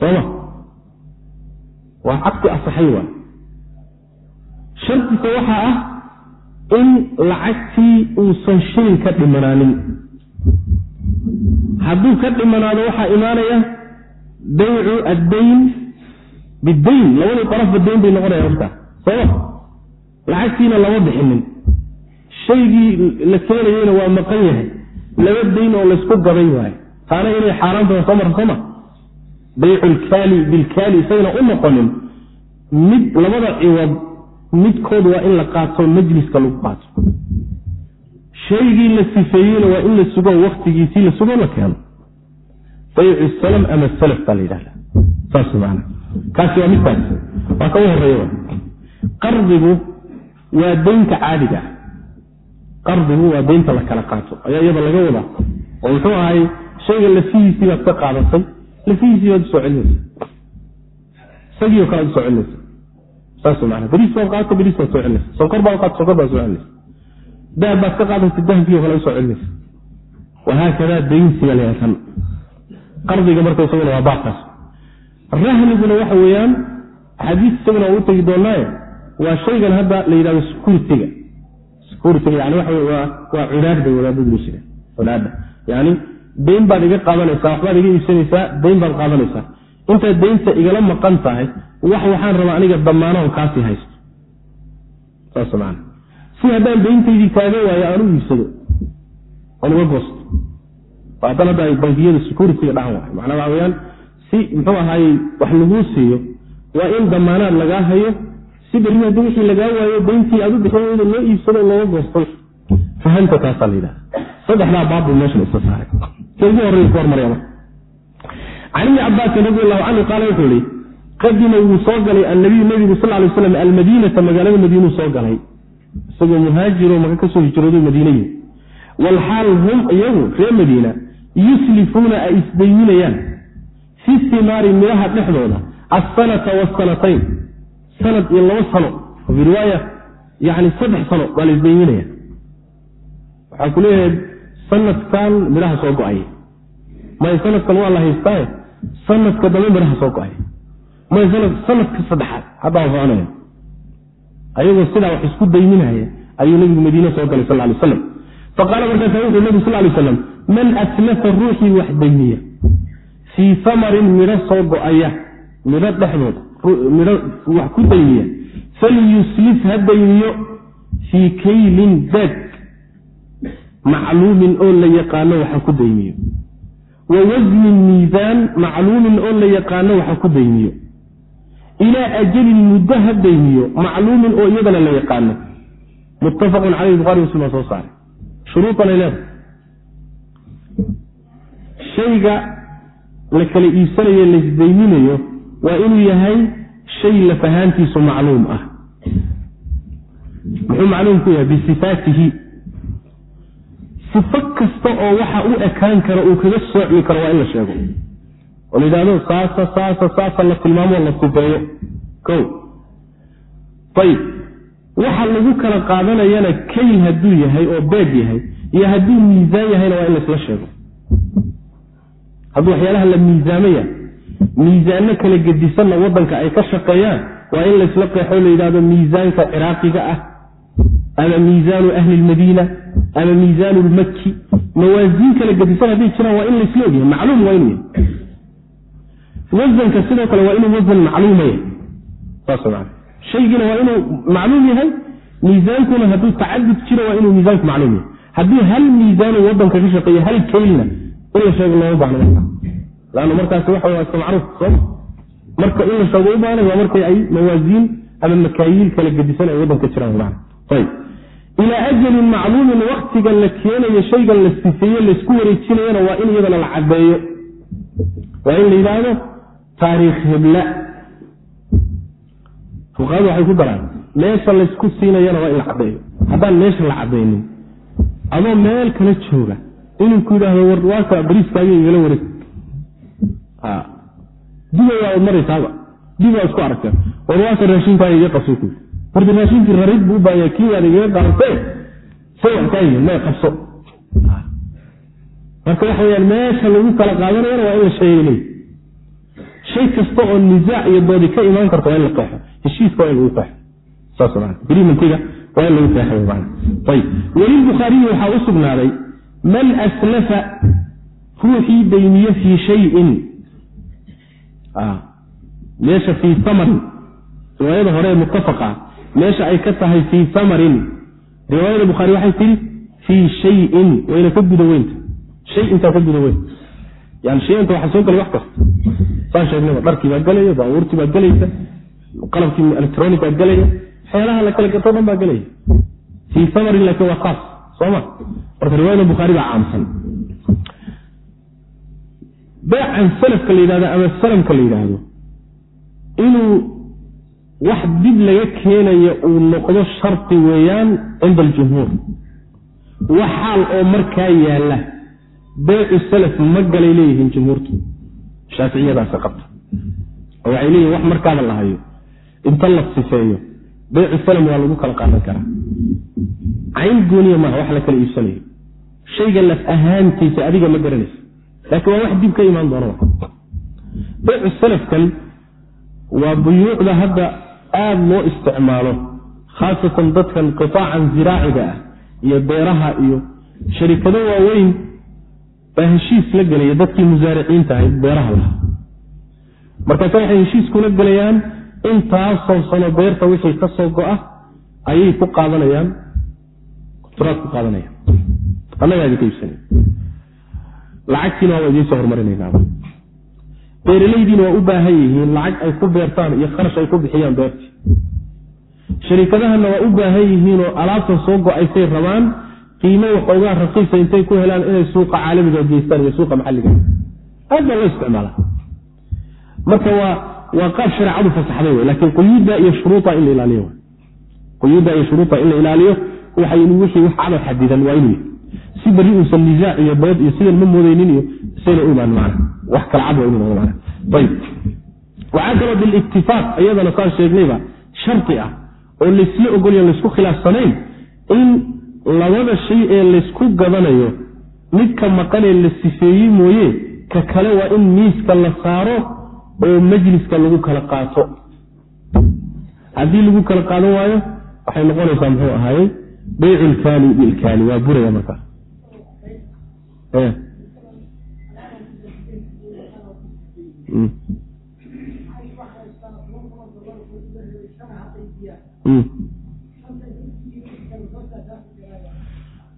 sooma waa caqdi asaxay waa shardiisa waxaa ah in lacagtii uusan shilin ka dhimanaanin. Hadduu ka dhimanaado waxaa imaanaya baycu addayn bidayn labadii darafba dayn bay noqonaya markaa sooma lacagtiina lama bixinin. Shaygii la keenayeyna waa maqan yahay. Laba dayn oo laysku gaday waayo taana inay xaaraantaha soo marta sooma baycu lkaali bilkaali isagana u noqonin. Mid labada ciwad midkood waa in la qaato majliska lagu qaato. Shaygii la sifeeyeyna waa in la sugo waktigiisii la sugo la keeno baycu salam ama salaf baa la yidhahda kaasi waa midkaas waa ka horreeya qardigu waa daynta caadiga ah. Qardigu waa daynta la kala qaato. Ayaa iyada laga wadaa. Oo muxuu ahay shayga lafihiisii baad ka qaadatay lafihiisii baad u soo celinaysa. Isagiio kale ad u soo celinaysa. Saas maana. Beriis baad qaadata beriis baad soo celinaysa. Sonkor baad qaata sonkor baad soo celinaysa. Dahab baad ka qaadatay dahabkiio kale u soo celinaysa. Wahaakadaa daynsiga leekan qardiga marka isaguna waa baabkaas rahniguna waxa weeyaan axaadiis isaguna waa u tegi doonaaye waa shaygan hadda la yidhahdo securitiga securitiga yani waxa waa cunaad bay wadaadadu jira cunaadda yani dayn baad iga qaadanaysaa waxbaad iga iibsanaysaa dayn baad qaadanaysaa. Intaad daynta igala maqan tahay wax waxaan rabaa aniga damaanaho kaasii haysto. Saas maana si haddaan dayntaydii kaaga waayo aan u iibsado aan uga goosto hadan hadda ay bangiyada securitiga dhahan waay. Macnaa waxa weyaan si muxuu ahaayey wax laguu siiyo waa in damaanaad lagaa hayo si berri haddii wixii lagaa waayo dayntii aad u bixin weyda loo iibsado looga goosto. Fahanta taasaa la yidhaha saddexdaa baabbuu meeshan isla saaray ka ugu horreya ku hormaraya marka can ibni cabaasin radi allahu canhu qaala wuxuu yihi qadima wuu soo galay annabiyu nebigu sal lay slam almadiinata magaalada madiinuu soo galay. Isagoo muhaajiro maka ka soo hijrooday madiinayi walxaal hum iyagu reer madiina yuslifuuna ay isdayminayaan fi simaari midhaha dhexdooda asanata wasanatayn sanad iyo labo sano oo fi riwaaya yani saddex sano baa la isdayminaya waxaa ku leeyahay sanadkan midhaha soo go'ay. May sanadkan waa la haystaaye sanadka dambe midhaha soo go'ay. May sanadka saddexaad haddaa soconaya ayagoo sidaa wax isku dayminaya ayuu nabigu madiine soo galay sal lay aslam faqaala markaasa wuxuu nabi sal lay slam man aslafa ruuxii wax daymiya fii samarin midho soo go'aya midho dhexdood midho wax ku daymiya falyuslif ha daymiyo fii kaylin daag macluumin oo la yaqaano waxa ku daymiyo. Wa wasnin miisaan macluumin oo la yaqaano waxa ku daymiyo. Ilaa ajalin muddo ha daymiyo macluumin oo iyadana la yaqaano. Muttafaqun caleyh bukhari muslim baa soo saaray. Shuruudanay leedahay shayga la kala iibsanayo laisdayminayo waa inuu yahay shay lafahaantiisu macluum ah. Muxuu macluum ku yahay? Bisifaatihi. Sifo kasta oo waxa u ekaan kara uu kaga soocmi karo waa in la sheego. Oo la saasa saasa saasa la tilmaamo la sifeeyo ko ayib waxa lagu kala qaadanayana kayl hadduu yahay oo beeg yahay iyo hadduu miisaan yahayna waa in laisla sheego hadduu waxyaalaha la miisaamaya miisaano kala gedisanna waddanka ay ka shaqeeyaan waa in laysla qeexo la yidhahdo miisaanka ciraaqiga ah ama miisaanu ahli lmadiina ama miisaanu lmaki mawaasiin kala gedisan hadday jiraan waa in laysla ogyahay macluum waa inuu yahay wasanka sidoo kale waa inuu wasan macluuma yahay saas maa shaygiina waa inuu macluum yahay miisaankuna hadduu tacadud jiro waa inuu miisaanku macluum yahay. Haddii hal miisaanu wadanka ka shaqeeya hal kaylna in la sheego looma baahno marka. Laanna markaas waa iska macruuf sooma marka in la sheego u baahna waa markay ay mawaasiin ama makaayiil kala gedisan ay waddanka jiraan ilaa ajalin macluumin waktiga la keenayo shaygan la sifeeye laysku wareejinayana waa in iyadana la cadeeyo waa in la yidhaahdo taariikh hebla fuqahadu waxay ku daraan meesha laysku siinayana waa in la cadeeyo haddaan meesha la cadaynin adoo meel kala jooga inuu ku yidhaahdo war waaka bariiskaaga igala wareeg dibayaa od maraysaaba. Dib waa isku aragteen. War waaka raashinkaaga iga qabso ku warda raashinkii rarid buu ubaaya kii waad igaga qabatee yihiin mee qabso. Marka waxa weyaan meesha lagu kala qaadanayana waa in la sheegay. Shay kasta oo nisaac iyo doodi ka imaan karta waa in la qeexo. Heshiiska waa in lagu qeexo. Saas maa agreementiga waa in lagu qeexo man ayib welilbukhaariyi waxaa u sugnaaday man aslafa ruuxii daymiye fii shayin. Meesha fii samarin. Riwaayada hore ee muttafaqa meesha ay ka tahay fii samarin. Riwaayada bukhaari waxay tihi fii shayin. Wayna ka guda weynta. Shay intaa ka guda weyn yani shayanta waxaa soo galay wax kasta. Saan sheegnayba dharkii baa gelaya baabuurtii baa gelaysa qalabkii electronic baa gelaya waxyaalaha la kala gato dhan baa gelaya fii samarin laakiin waa khaas sooma marka riwaayada bukhaari baa caamsan. Beecan salafka la yidhahdo ama salamka la yidhaahdo inuu wax dib laga keenayo uu noqdo shardi weeyaan cinda aljumhuur. Wax xaal oo markaa yaalla beecu salaf ma galay leeyihiin jumhuurtu. Shaaficiyadaasi qabta. Oo waxay leeyihiin wax markaaba la hayo inta la sifeeyo beecu salam waa lagu kala qaadan karaa cayn gooniya maaha wax la kala iibsanayo. Shayga laf ahaantiisa adiga ma garanaysa laakiin waa wax dib ka imaan doona beecu salafkan waa buyuucda hadda aada loo isticmaalo khaasatan dadkan qitaacan ziraaciga ah iyo beeraha iyo sharikado waaweyn baa heshiis la gelaya dadkii musaariciinta ahayd beeraha lahaa. Markaase waxay heshiis kula gelayaan intaasoo sano beerta wixii ka soo go-a ayay ku qaadanayaan lacagtiina waa u baahan yihiin lacag ay ku beertaan iyo kharash ay ku bixiyaan beertii sharikadahana waa u baahan yihiinoo alaabtan soo go'aysay rabaan qiimo waxoogaa raqiisa intay ku helaan inay suuqa caalamiga geystaan iyo suuqa maxalliga. Aad baa loo isticmaala marka waa waa qaab shareecadu fasaxday w laakiin quyuudda iyo shuruuda in la ilaaliyo ilaaliyo waxay wixii wax cadad xadidan waa inuu si beri uusan nisaac iyo dood iyo sidan ma moodeynin iyo sayna u imaan maana wax kala cad waa inuu noqdo maana ayib waxaa kaloo biliktifaaq iyadana saan sheegnayba shardi ah oo laysla ogolyo laysku khilaafsanayn in labada shay ee laysku gadanayo midka maqanee la sifeeyey mooye ka kale waa in miiska la saaro oo majliska lagu kala qaato. Haddii lagu kala qaadan waayo waxay noqonaysaa muxuu ahaayey baycu lkaani bilkaani waa buraya markaa.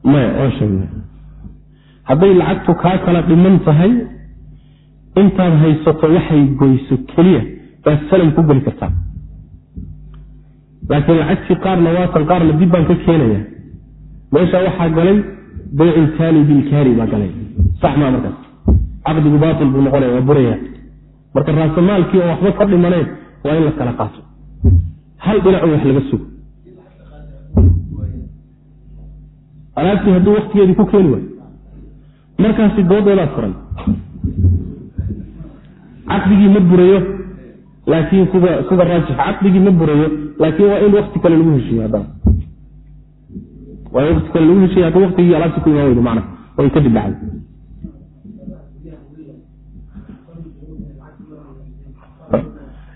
Maya oo sheegna hadday lacagtu kaa kala dhiman tahay intaad haysato waxay goyso keliya baad salam ku geli kartaa. Laakiin lacagtii qaarna waatan qaarna dib baan ka keenaya meesha waxaa galay bayculkaani bilkaani baa galay. Sax maa markaas? Caqdigu baatil buu noqonaya waa buraya. Marka raasamaalkii oo waxba ka dhimaneen waa in la kala qaato. Hal dhinac wax laga sugo. Alaabtii hadduu waktigeedii ku keeni waayo. Markaasi doodeedaa furan. Caqdigii ma burayo laakiin sida sida raajix. Caqdigii ma burayo laakiin waa in wakti kale lagu heshiiyo haddana waa in wakti kale lagu heshiiyo haddii waktigii alaabtii ku imaan weydo macna way kadib dhacday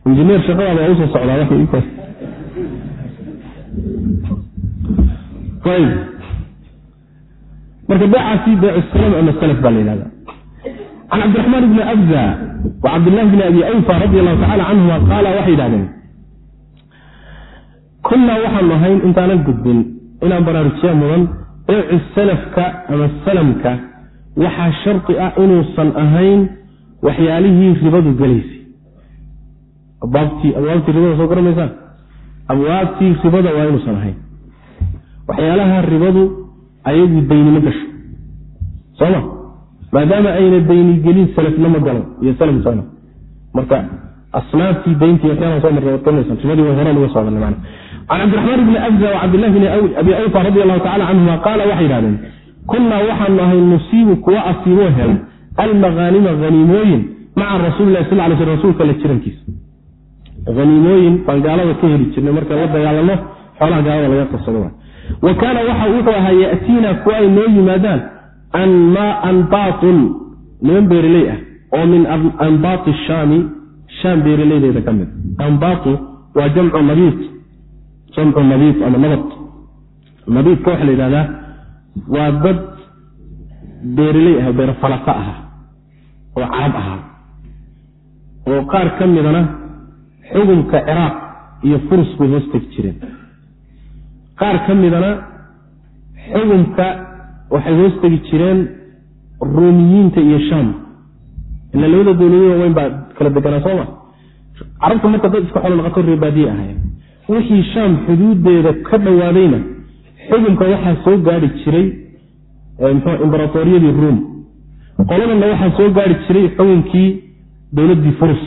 injineer shaqadaada waa u soo socdaa marka beecaasi beec salam ama salaf baa la yihahda can cabdiraxmaan bni abza wa cabdillahi bni abi awfa radi allahu tacala canhuma qaala waxay yidhahdeen kunnaa waxaanu ahayn intaanan gudbin inaan baraarujiya mudan beecu salafka ama salamka waxaa shardi ah inuusan ahayn waxyaalihii ribadu gelaysay abwaabtii ribada soo garamaysaan abwaabtii ribada waa inuusan ahayn. Waxyaalaha ribadu ayagu daynima gasho. Sooma maadaama ayna dayni gelin salafna ma galo iyo salafsana marka asnaaftii dayntii waxyaalaha soo marnay warkamaysan ribadii way horaan uga soo marnay macna can cabdiraxmaan bni abza wa cabdillahi bni abi awfa radi allahu tacala canhuma qaala waxay yidhahdeen kunnaa waxaanu ahay nusiibu kuwa asiiboo hela almaqaanima haniimooyin maca rasuuli lahi sal lay sl rasuulka la jirankiisa haniimooyin baan gaalada ka heli jirnay markaan la dagaalano xoolaha gaalada laga qabsado wa kaana waxa wuxuu ahaa yatiina kuwa ay noo yimaadaan anbaatun niman beereley ah oo min anbaati shaami shaam beereleydeeda ka mid anbaatu waa jamcu nabiit jamcu nabiit ama nabad. Nabiitka waxaa la yidhahdaa waa dad beereley ah beero falata aha oo carab ahaa oo qaar ka midana xukunka ciraaq iyo furus bay hoos tegi jireen. Qaar ka midana xukunka waxay hoos tegi jireen ruumiyiinta iyo shaam. Ila labada dowladood waaweyn baa kala deganaa sooma carabta marka dad iska xolo naqato reebaadiye ahayn wixii shaam xuduudeeda ka dhowaadayna xukunka waxaa soo gaari jiray mxu imbaratoriyadii ruum. Qoladana waxaa soo gaari jiray xukunkii dowladdii furus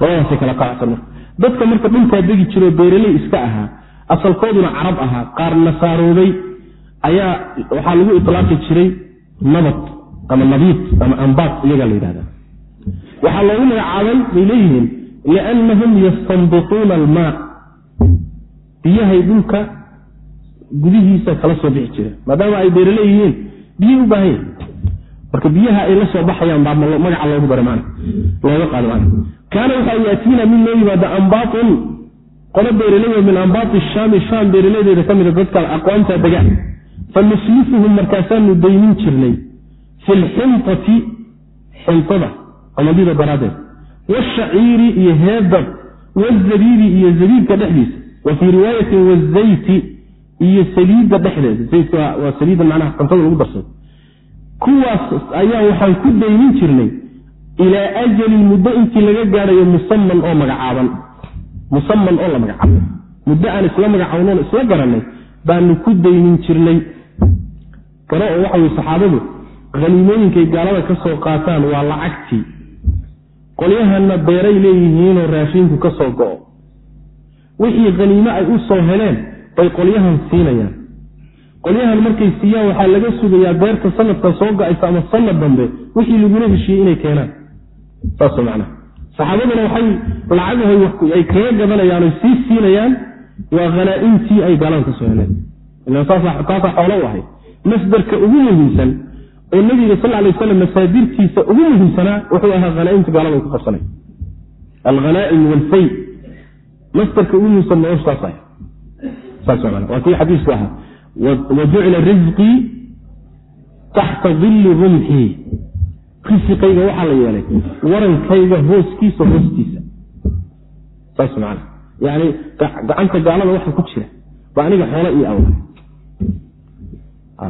labadaasay kala qaacsan marka. Dadka marka dhulkaa degi jiroo beereley iska ahaa asalkooduna carab ahaa qaar nasaaroobay ayaa waxaa lagu ilaaqi jiray nabad ama nabiid ama ambaad iyagaa la yidhahda waxaa loogu magacaabay bay leeyihiin liannahum yastanbituuna almaa biyahay dhulka gudihiisa kala soo bixi jireen maadaama ay beerele yihiin biyay u baahan yahin marka biyaha ay la soo baxayaan baa magaca loogu bara man looga qaado man kaana waxaa yaatiina mid loo yimaada ambaatun qolo beereley min ambaati shaami shaam beereledeeda ka mida dadka aqoonta degaan fa nuslifuhum markaasaanu daynin jirnay fi lxintati xintada amadida daraaddeed. Washaciiri iyo heeda wazabiibi iyo zabiibka dhexdiisa wa fii riwaayatin wazayti iyo saliidda dhexdeeda. Zaydka waa saliidda macnaha cuntada lagu darsado kuwaas ayaa waxaan ku daynin jirnay ilaa ajalin muddo intii laga gaadhayo musaman oo magacaaban. Musaman oo la magacaabay muddo aan isla magacawnoon isla garanay baanu ku daynin jirnay. Garo oo waxa weye saxaabadu haniimooyinkay gaalada ka soo qaataan waa lacagtii. Qolyahanna beeray leeyihiinoo raashiinku ka soo go-o wixii haniimo ay u soo heleen bay qolyahan siinayaan. Qolyahan markay siiyaan waxaa laga sugayaa beerta sanadkan soo go'aysa ama sanad dambe wixii lagula heshiiyey inay keenaan. Saas macnaha saxaabaduna waxay lacagahay ay kaga gadanayaan oy sii siinayaan waa hanaa-imtii ay gaalada ka soo heleen. Taasaa xoolo u ahay. Masdarka ugu muhiimsan oo nabiga sal lay waslam masaadirtiisa ugu muhiimsanaa wuxuu ahaa hanaaimta gaalada ku qabsanay. Alhanaaim walfay masdarka ugu muhiimsan noloshaas saas waa kii xadiisku ahaa wa jucila risqii taxta dilli rumxii risiqayga waxaa la yeelay warankayga hooskiisa hoostiisa saas man yani gacanta gaalada waxa ku jira ba aniga xoolo io awla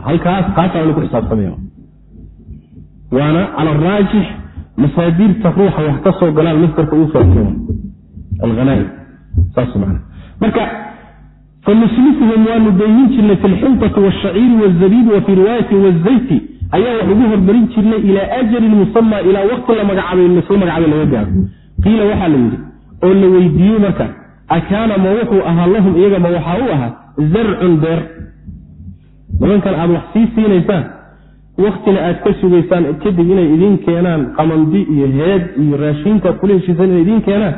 halkaas kaasaanu ku xisaabtamaya waana cala araajix masaadirta ruuxa wax ka soo galaan masdarka uu faaiy alhanaaim marka fanuslifhum waanu daynin jirnay fi lxiltati wshaciiri wzabiib wa fii riwaayati wzayti ayaa wax ugu hormarin jirnay ilaa ajalin musama ilaa waqti la magacaabay lasla magacaabay laga gaaro qiila waxaa la yidhi oo la weydiiyo marka akaana ma wuxuu ahaa lahum iyaga ma waxaa u ahaa zarcun beer. Nimankan aad wax sii siinaysaan waktina aad ka sugaysaan kadib inay idiin keenaan qamandi iyo heed iyo raashiinka kula heshiisan inay idiin keenaan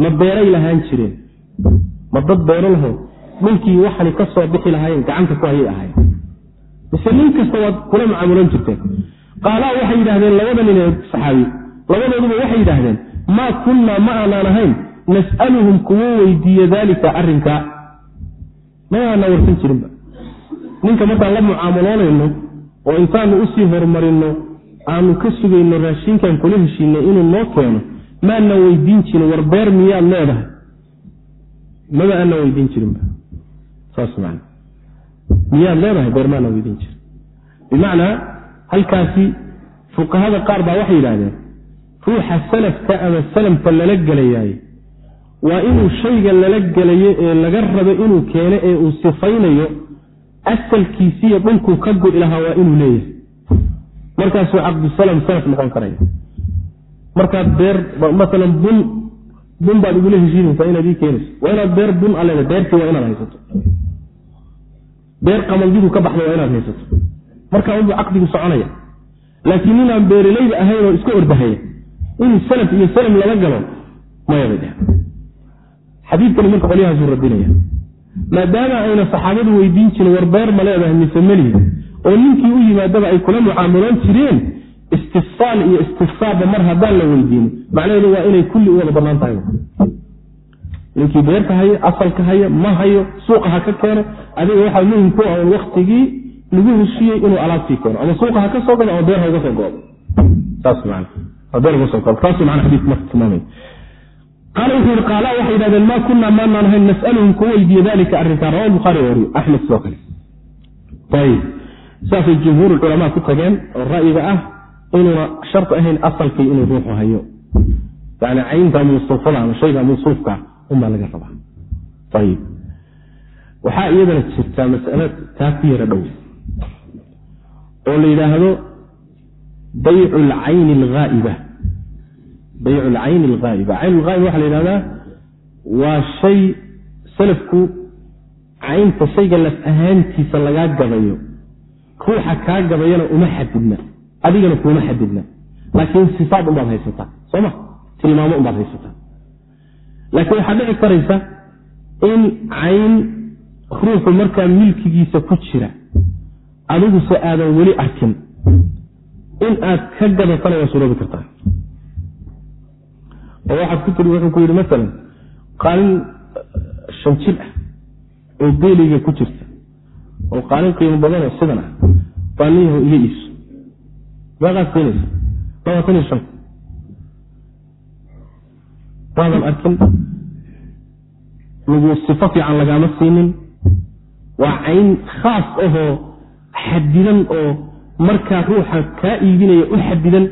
ma beeray lahaan jireen. Ma dad beero lahood dhulkii waxani ka soo bixi lahaayeen gacanta ku hayay ahayn mise nin kasta waad kula mucaamulan jirteen. Qaalaa waxay yidhahdeen labada nin ee saxaabi. Labadooduba waxay yidhaahdeen maa kunnaa ma aanaan ahayn. Nas'aluhum kuwo weydiiye daalika arrinkaa ma aanaa warsan jirinba. Ninka markaan la mucaamaloonayno oo intaanu u sii horumarino aanu ka sugayno raashinkan kula heshiinay inuu noo keeno maana weydiin jirin war beer miyaad leedahay? Maba aanaa weydiin jirinba saas man miyaad leedahay beer maana weydiin jirin? Bimacnaa halkaasi fuqahada qaar baa waxay yidhahdeen ruuxa salafka ama salamka lala gelayaaye. Waa inuu shayga lala gelayo ee laga rabo inuu keeno ee uu sifaynayo asalkiisiiyo dhulkuu ka go-i lahaa waa inuu leeyahay. Markaasuu cabdisalam salaf noqon karaya markaad beer maalan bun bun baad igula heshiinaysaa inaad ii keenayso waa inaad beer bun a leedahay beertii waa inaad haysato. Beer qamandidu ka baxda waa inaad haysato. Markaa unbuu caqdigu soconaya laakiin inaan beeralayda ahayn oo iska ordahaya inuu salaf iyo salam lala galo mayabay xadiidkani marka qolyahaasuu radinaya. Maadaama ayna saxaabadu weydiin jirin war beer ma leedahay mise melihi oo ninkii u yimaadaba ay kula mucaamalaan jireen istifsaal iyo istifsaabba mar haddaan la weydiinin macnaheedu waa inay kulli u wada bannaan tahay. Ninkii beerka haya asalka haya ma hayo suuqa ha ka keeno adiga waxaa muhiim ku ah waktigii lagu heshiiyey inuu alaabtii keeno. Ama suuqa ha ka soo gado ama beer ha uga soo goodo qaala wuxuu yihi qaala waxay yidhahdeen maa kunaa maanaan ahayn nas'aluhum ku weydiiye dalika arrinkaa rawa bukhaari wariyo axmed sidoo kale. Saasay jumhuur culamaa ku tageen oo ra'yiga ah inuuna sharti ahayn asalkii inuu ruuxu hayo. Yani caynta muusufada ama shayga muusuufka unbaa laga rabaa. Ayib waxaa iyadana jirtaa mas'alo taa ku yara dhow. Oo la yidhaahdo baycu lcayni alghaa'iba baycu lcayni alghaa'iba cayn lghaa'iba waxa la yidhahdaa waa shay salafku caynta shayga laf ahaantiisa lagaa gabayo. Ruuxa kaa gabayana uma xadidna adigana kuuma xadidna. Laakiin sifaad unbaad haysataa sooma? Tilmaamo unbaad haysataa laakiin waxaa dhici karaysa in cayn ruuxu markaa milkigiisa ku jira adiguse aadan weli arkin. In aad ka gadatana waa suroobi kartaa oo waxaad ku tiri wuxuu ku yidhi masalan qaalin shan jil ah oo beeliga ku jirta oo qaalin qiimo badanoo sidan ah baa niyaho iga iiso meeqaad keenaysa labaatan iyo shan. Maadan arkin. Lagu sifo fiican lagaama siinin. Waa cayn khaas ahoo xadidan oo markaa ruuxa kaa iibinaya u xadidan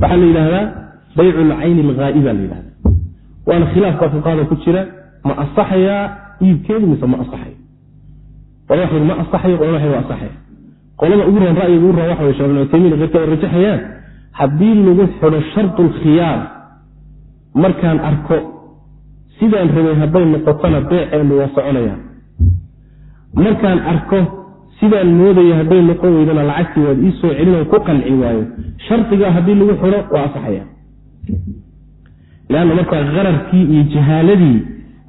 waxaa la yidhaahdaa baycu lcayni alghaa'iba la yidhahda waana khilaafka fuqahada ku jira ma asaxayaa iibkeedu mise ma asaxayo qola waxay ma asaxayo qola waxay waa asaxaya qolada ugu roon ra'yiga ugu roon waxa way sheekh ibnu taymiya keyrka ay rajaxayaan haddii lagu xidho shartu lkhiyaar markaan arko sidaan rabay hadday noqotona beeceenu waa soconayaan markaan arko sidaan moodaya hadday noqon weydana lacagtii waad ii soo celin ku qanci waayo. Shardigaa haddii lagu xidho waa asaxaya leanna markaa qararkii iyo jahaaladii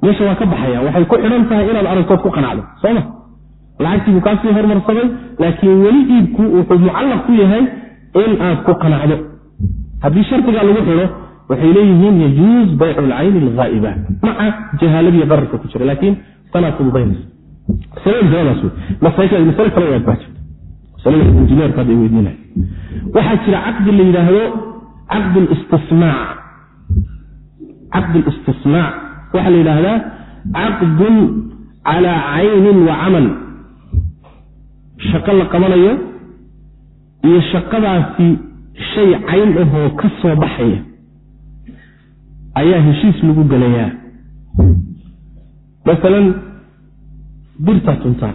meesha waa ka baxaya. Waxay ku xidhan tahay inaad aragtood ku qanacdo sooma lacagtii buu kaasii hormarsaday laakiin weli iibku wuxuu mucallaq ku yahay in aad ku qanacdo. Haddii shardigaa lagu xidho waxay leeyihiin yajuuz baycu lcayni alghaa'iba maca jahaaladii qararka ku jira laakiin tanaad waxaa jira caqdi la yidhaahdo caqd listismaac caqd listismaac waxaa la yidhaahdaa caqdun calaa caynin wa camal shaqo la qabanayo iyo shaqadaasi shay cayn ahoo ka soo baxaya ayaa heshiis lagu gelayaa masalan birtaa tuntaa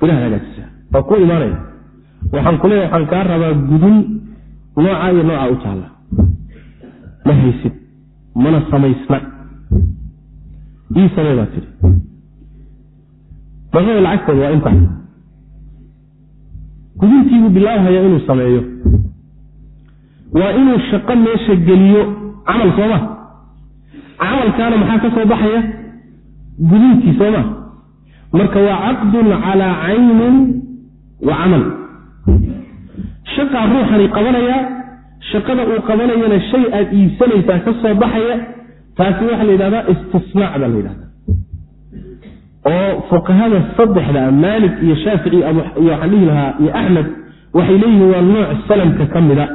biraha hagaajisaa waa ku imaanaya. Waxaan ku leeyahay waxaan kaa rabaa gudun noocaa iyo noocaa u taalla. Ma haysid mana samaysna. Ii samey baa tidhi. Maqada lacagteeda waa intaa guduntiibuu bilaabhayaa inuu sameeyo. Waa inuu shaqo meesha geliyo camal sooma camalkaana maxaa ka soo baxaya? Guduntii sooma marka waa caqdun calaa caynin wa camal. Shaqaa ruuxani qabanayaa shaqada uu qabanayana shay aad iibsanaysaa ka soo baxaya taasi waxaa la yidhahdaa istisnaac baa la yidhahdaa oo fuqahada saddexda maalik iyo shaafici iyo waxaan dhihi lahaa iyo axmed waxay leeyihiin waa nooc salamka ka mida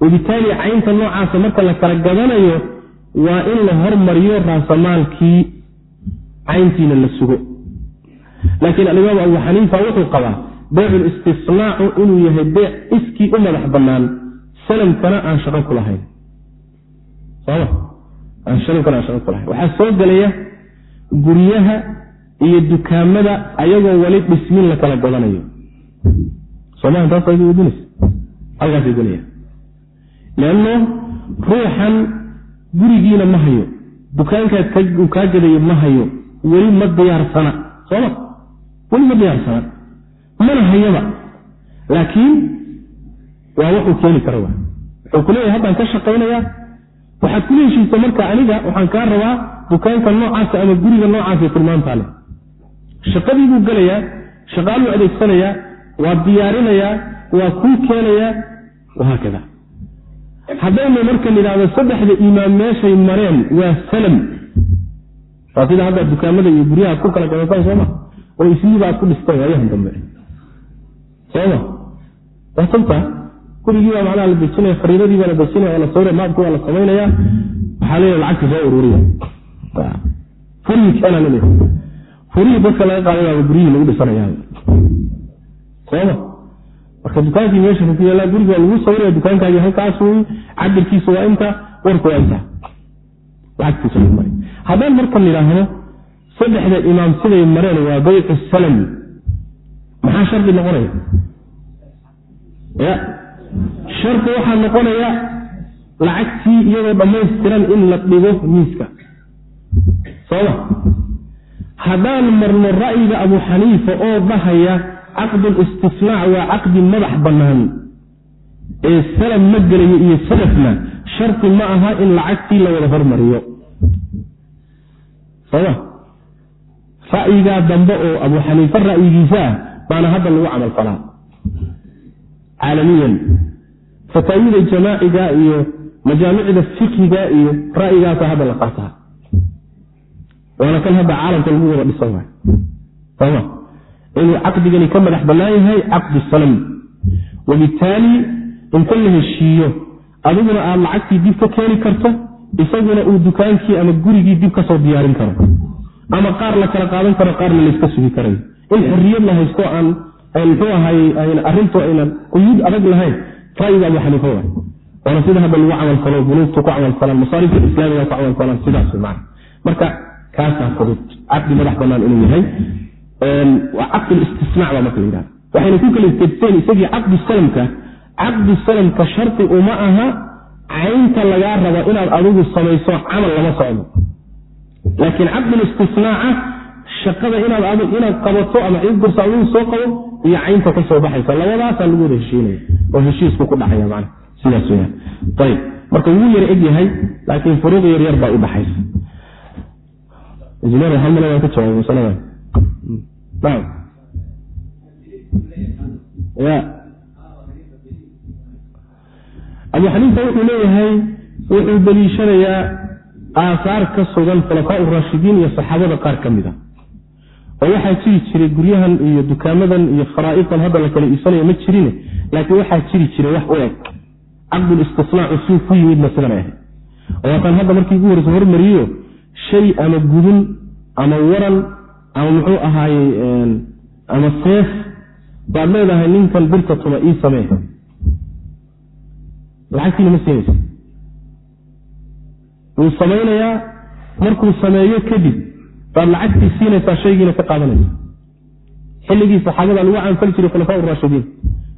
wabitaali caynta noocaasa marka la kala gadanayo waa in la hormariyo raasamaalkii cayntiina la sugo. Laakiin alimaam abu xaniifa wuxuu qabaa beycu listisnaacu inuu yahay beyc iskii u madax bannaan salamkana aan shaqo ku lahayn. Waxaa soo gelaya guryaha iyo dukaamada ayagoo wali dhismin la kala gelaya leanno ruuxan gurigiina ma hayo. Dukaankaad uu kaa gadayo ma hayo. Weli ma diyaarsana sooma? Weli ma diyaarsana mana hayaba. Laakiin waa wuxuu keeni kara wuxuu ku haddaan ka shaqaynayaa waxaad kula heshiisa marka aniga waxaan kaa rabaa dukaanka noocaasa ama guriga noocaasa tilmaantaa leh shaqadii buu gelayaa shaqaaluu adeegsanayaa waa diyaarinayaa waa kuu keenayaa wahaakada haddaynu marka nidhaahdo saddexda imaam meeshay mareen waa salam. Waa sida hadda dukaamada iyo guryaha ad ku kala gadataan sooma oo isliiba ku dhisteen waayahan dambe sooma waa tanta gurigii baa macnaha la dejinaya khariidadii baa la dejinaya waa la sawira maabki waa la samaynaya waxaa leeyahay lacagta soo ururiya. Furihii keena la furihii dadka laga qaadaya guryihii lagu dhisanaya sooma marka dukaankii meesha ku yaallaa guriga lagu sawiraya dukaankaagii halkaas wey cabirkiisa waa inta warku waa inta haddaan marka nidhaahdo saddexda imaam siday mareen waa baycu salam. Maxaa shardi noqonaya? Ya. Shardi waxaa noqonaya lacagtii iyadoo dhammaystiran in la dhigo miiska. Sooma haddaan marno ra'yiga abu xaniifa oo dhahaya caqdu listisnaac waa caqdi madax bannaan ee salam ma gelayo iyo salafna shardi ma aha in lacagtii la wada hormariyo. Sooma ra'yigaa dambe oo abu xaniife ra'yigiisa ah baana hadda lagu camal falaa. Caalamiyan fataawida jamaaciga iyo majaamicda fikiga iyo ra'yigaasa hadda la qaataa waana kan hadda caalamka lagu wada dhisan waay. Soma inuu caqdigani ka madax bannaan yahay caqdu salam. Wabitaali inta la heshiiyo adiguna aad lacagtii dib ka keeni karto isaguna uu dukaankii ama gurigii dib ka soo diyaarin karo. Ama qaar la kala qaadan karo qaarna layska sugi karayo. In xorriyad la haysto aan muxuu ahay arrintu aynan quyuud adag lahayn ra'yiga abu xaniifa waay. Waana sida hadda lagu camalfalo bunuugtu ku camalfalaan masaarifta islaamiga ku camalfalaan sidaas man marka kaasaa fudud caqdi madax banaan inuu yahay. Waa caqdi istisnaac baa marka la yidhahda waxayna ku kala kedteen isagii caqdi salamka. Caqdi salamka shardi uma aha caynta lagaa raba inaad adigu samayso camal lama socdo. Laakiin caqdul istisnaaca shaqada inaad qabato ama cid adigu soo qabo iyo caynta ka soo baxaysa. Labadaasaa lagu wada heshiinaya oo heshiisku ku dhacaya man sidaas weyaan ayb marka wuu yar eg yahay laakiin furuuq yar yar baa u dhaxaysa injineer hal male waan ka jawaabay masalada naam ya abu xaniifa wuxuu leeyahay wuxuu daliishanayaa aahaar ka sugan khulafaa raashidiin iyo saxaabada qaar ka mid a oo waxaa jiri jiray guryahan iyo dukaamadan iyo kharaa'idan hadda la kala iibsanaya ma jirine laakiin waxaa jiri jiray wax u eg. Caqdul istisnaacu suu ku yimidna sidan ahay oo waataan hadda markii ugu horeysa hormariyo shay ama gudun ama waran ama muxuu ahaayey ama seef baad leedahay ninkan birta tuma ii samee lacagtiina ma siinaysa wuu samaynayaa markuu sameeyo kadib baad lacagtii siinaysaa shaygiina ka qaadanaysa xilligii saxaabada lagu caanfali jiray khulafaa raashidiin.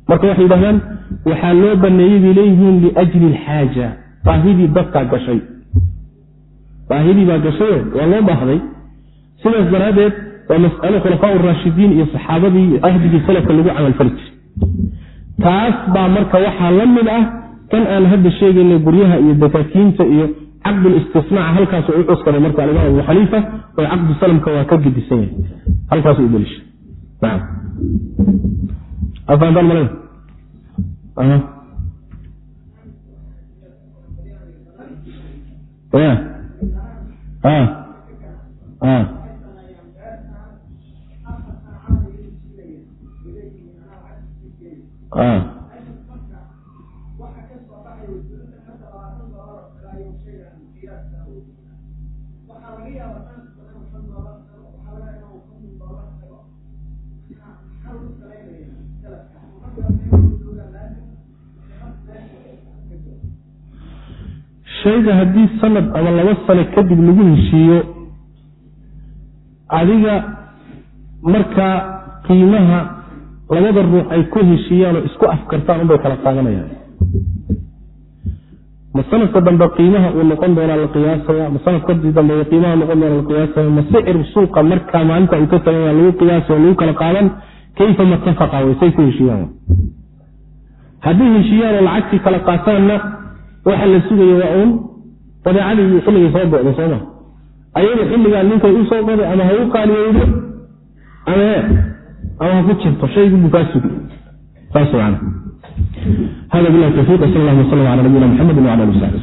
Marka waxay yidhahdaan waxaa loo baneeyey bay leeyihiin liajli alxaaja baahidii dadkaa gashay baahidii baa gashayo waa loo baahday. Sidaas daraaddeed waa mas'alo khulafaa raashidiin iyo saxaabadii ahdigii salafka lagu camalfali jiray. Taas baa marka waxaa la mid ah kan aan hadda sheegaynay guryaha iyo dakaakiinta iyo caqdul istisnaac halkaas u cuskaday marka alimaam abu xaniifa oo caqdu salamka waa ka gedisan yahay. Halkaas u daliisha. Naam afaantaan shayga haddii sanad ama laba sano kadib lagu heshiiyo adiga markaa qiimaha labada ruux ay ku heshiiyaan oo isku afkartaan unbay kala qaadanayaan ma sanadka dambe qiimaha uu noqon doonaa la qiyaasaya ma sanadkadii dambe qiimaha noqon doona la qiyaasaya ma sicir suuqa markaa maalinta uu ka tagaya lagu qiyaasay lagu kala qaadan kayfa matafaqa way say ku heshiiyaan. Hadday heshiiyaan oo lacagtii kala qaataanna waxa la sugaya waa uun badeecadii iyo xilligay soo bocda sooma ayada xilligaa ninkay u soo qoday ama ha u qaaliyeydo ama ama ha ku jirto shaygu buu kaa sugi saas man hada bilahi tawfiiq sal allah waslam ala nabiyina mxamedi wala ali w sabi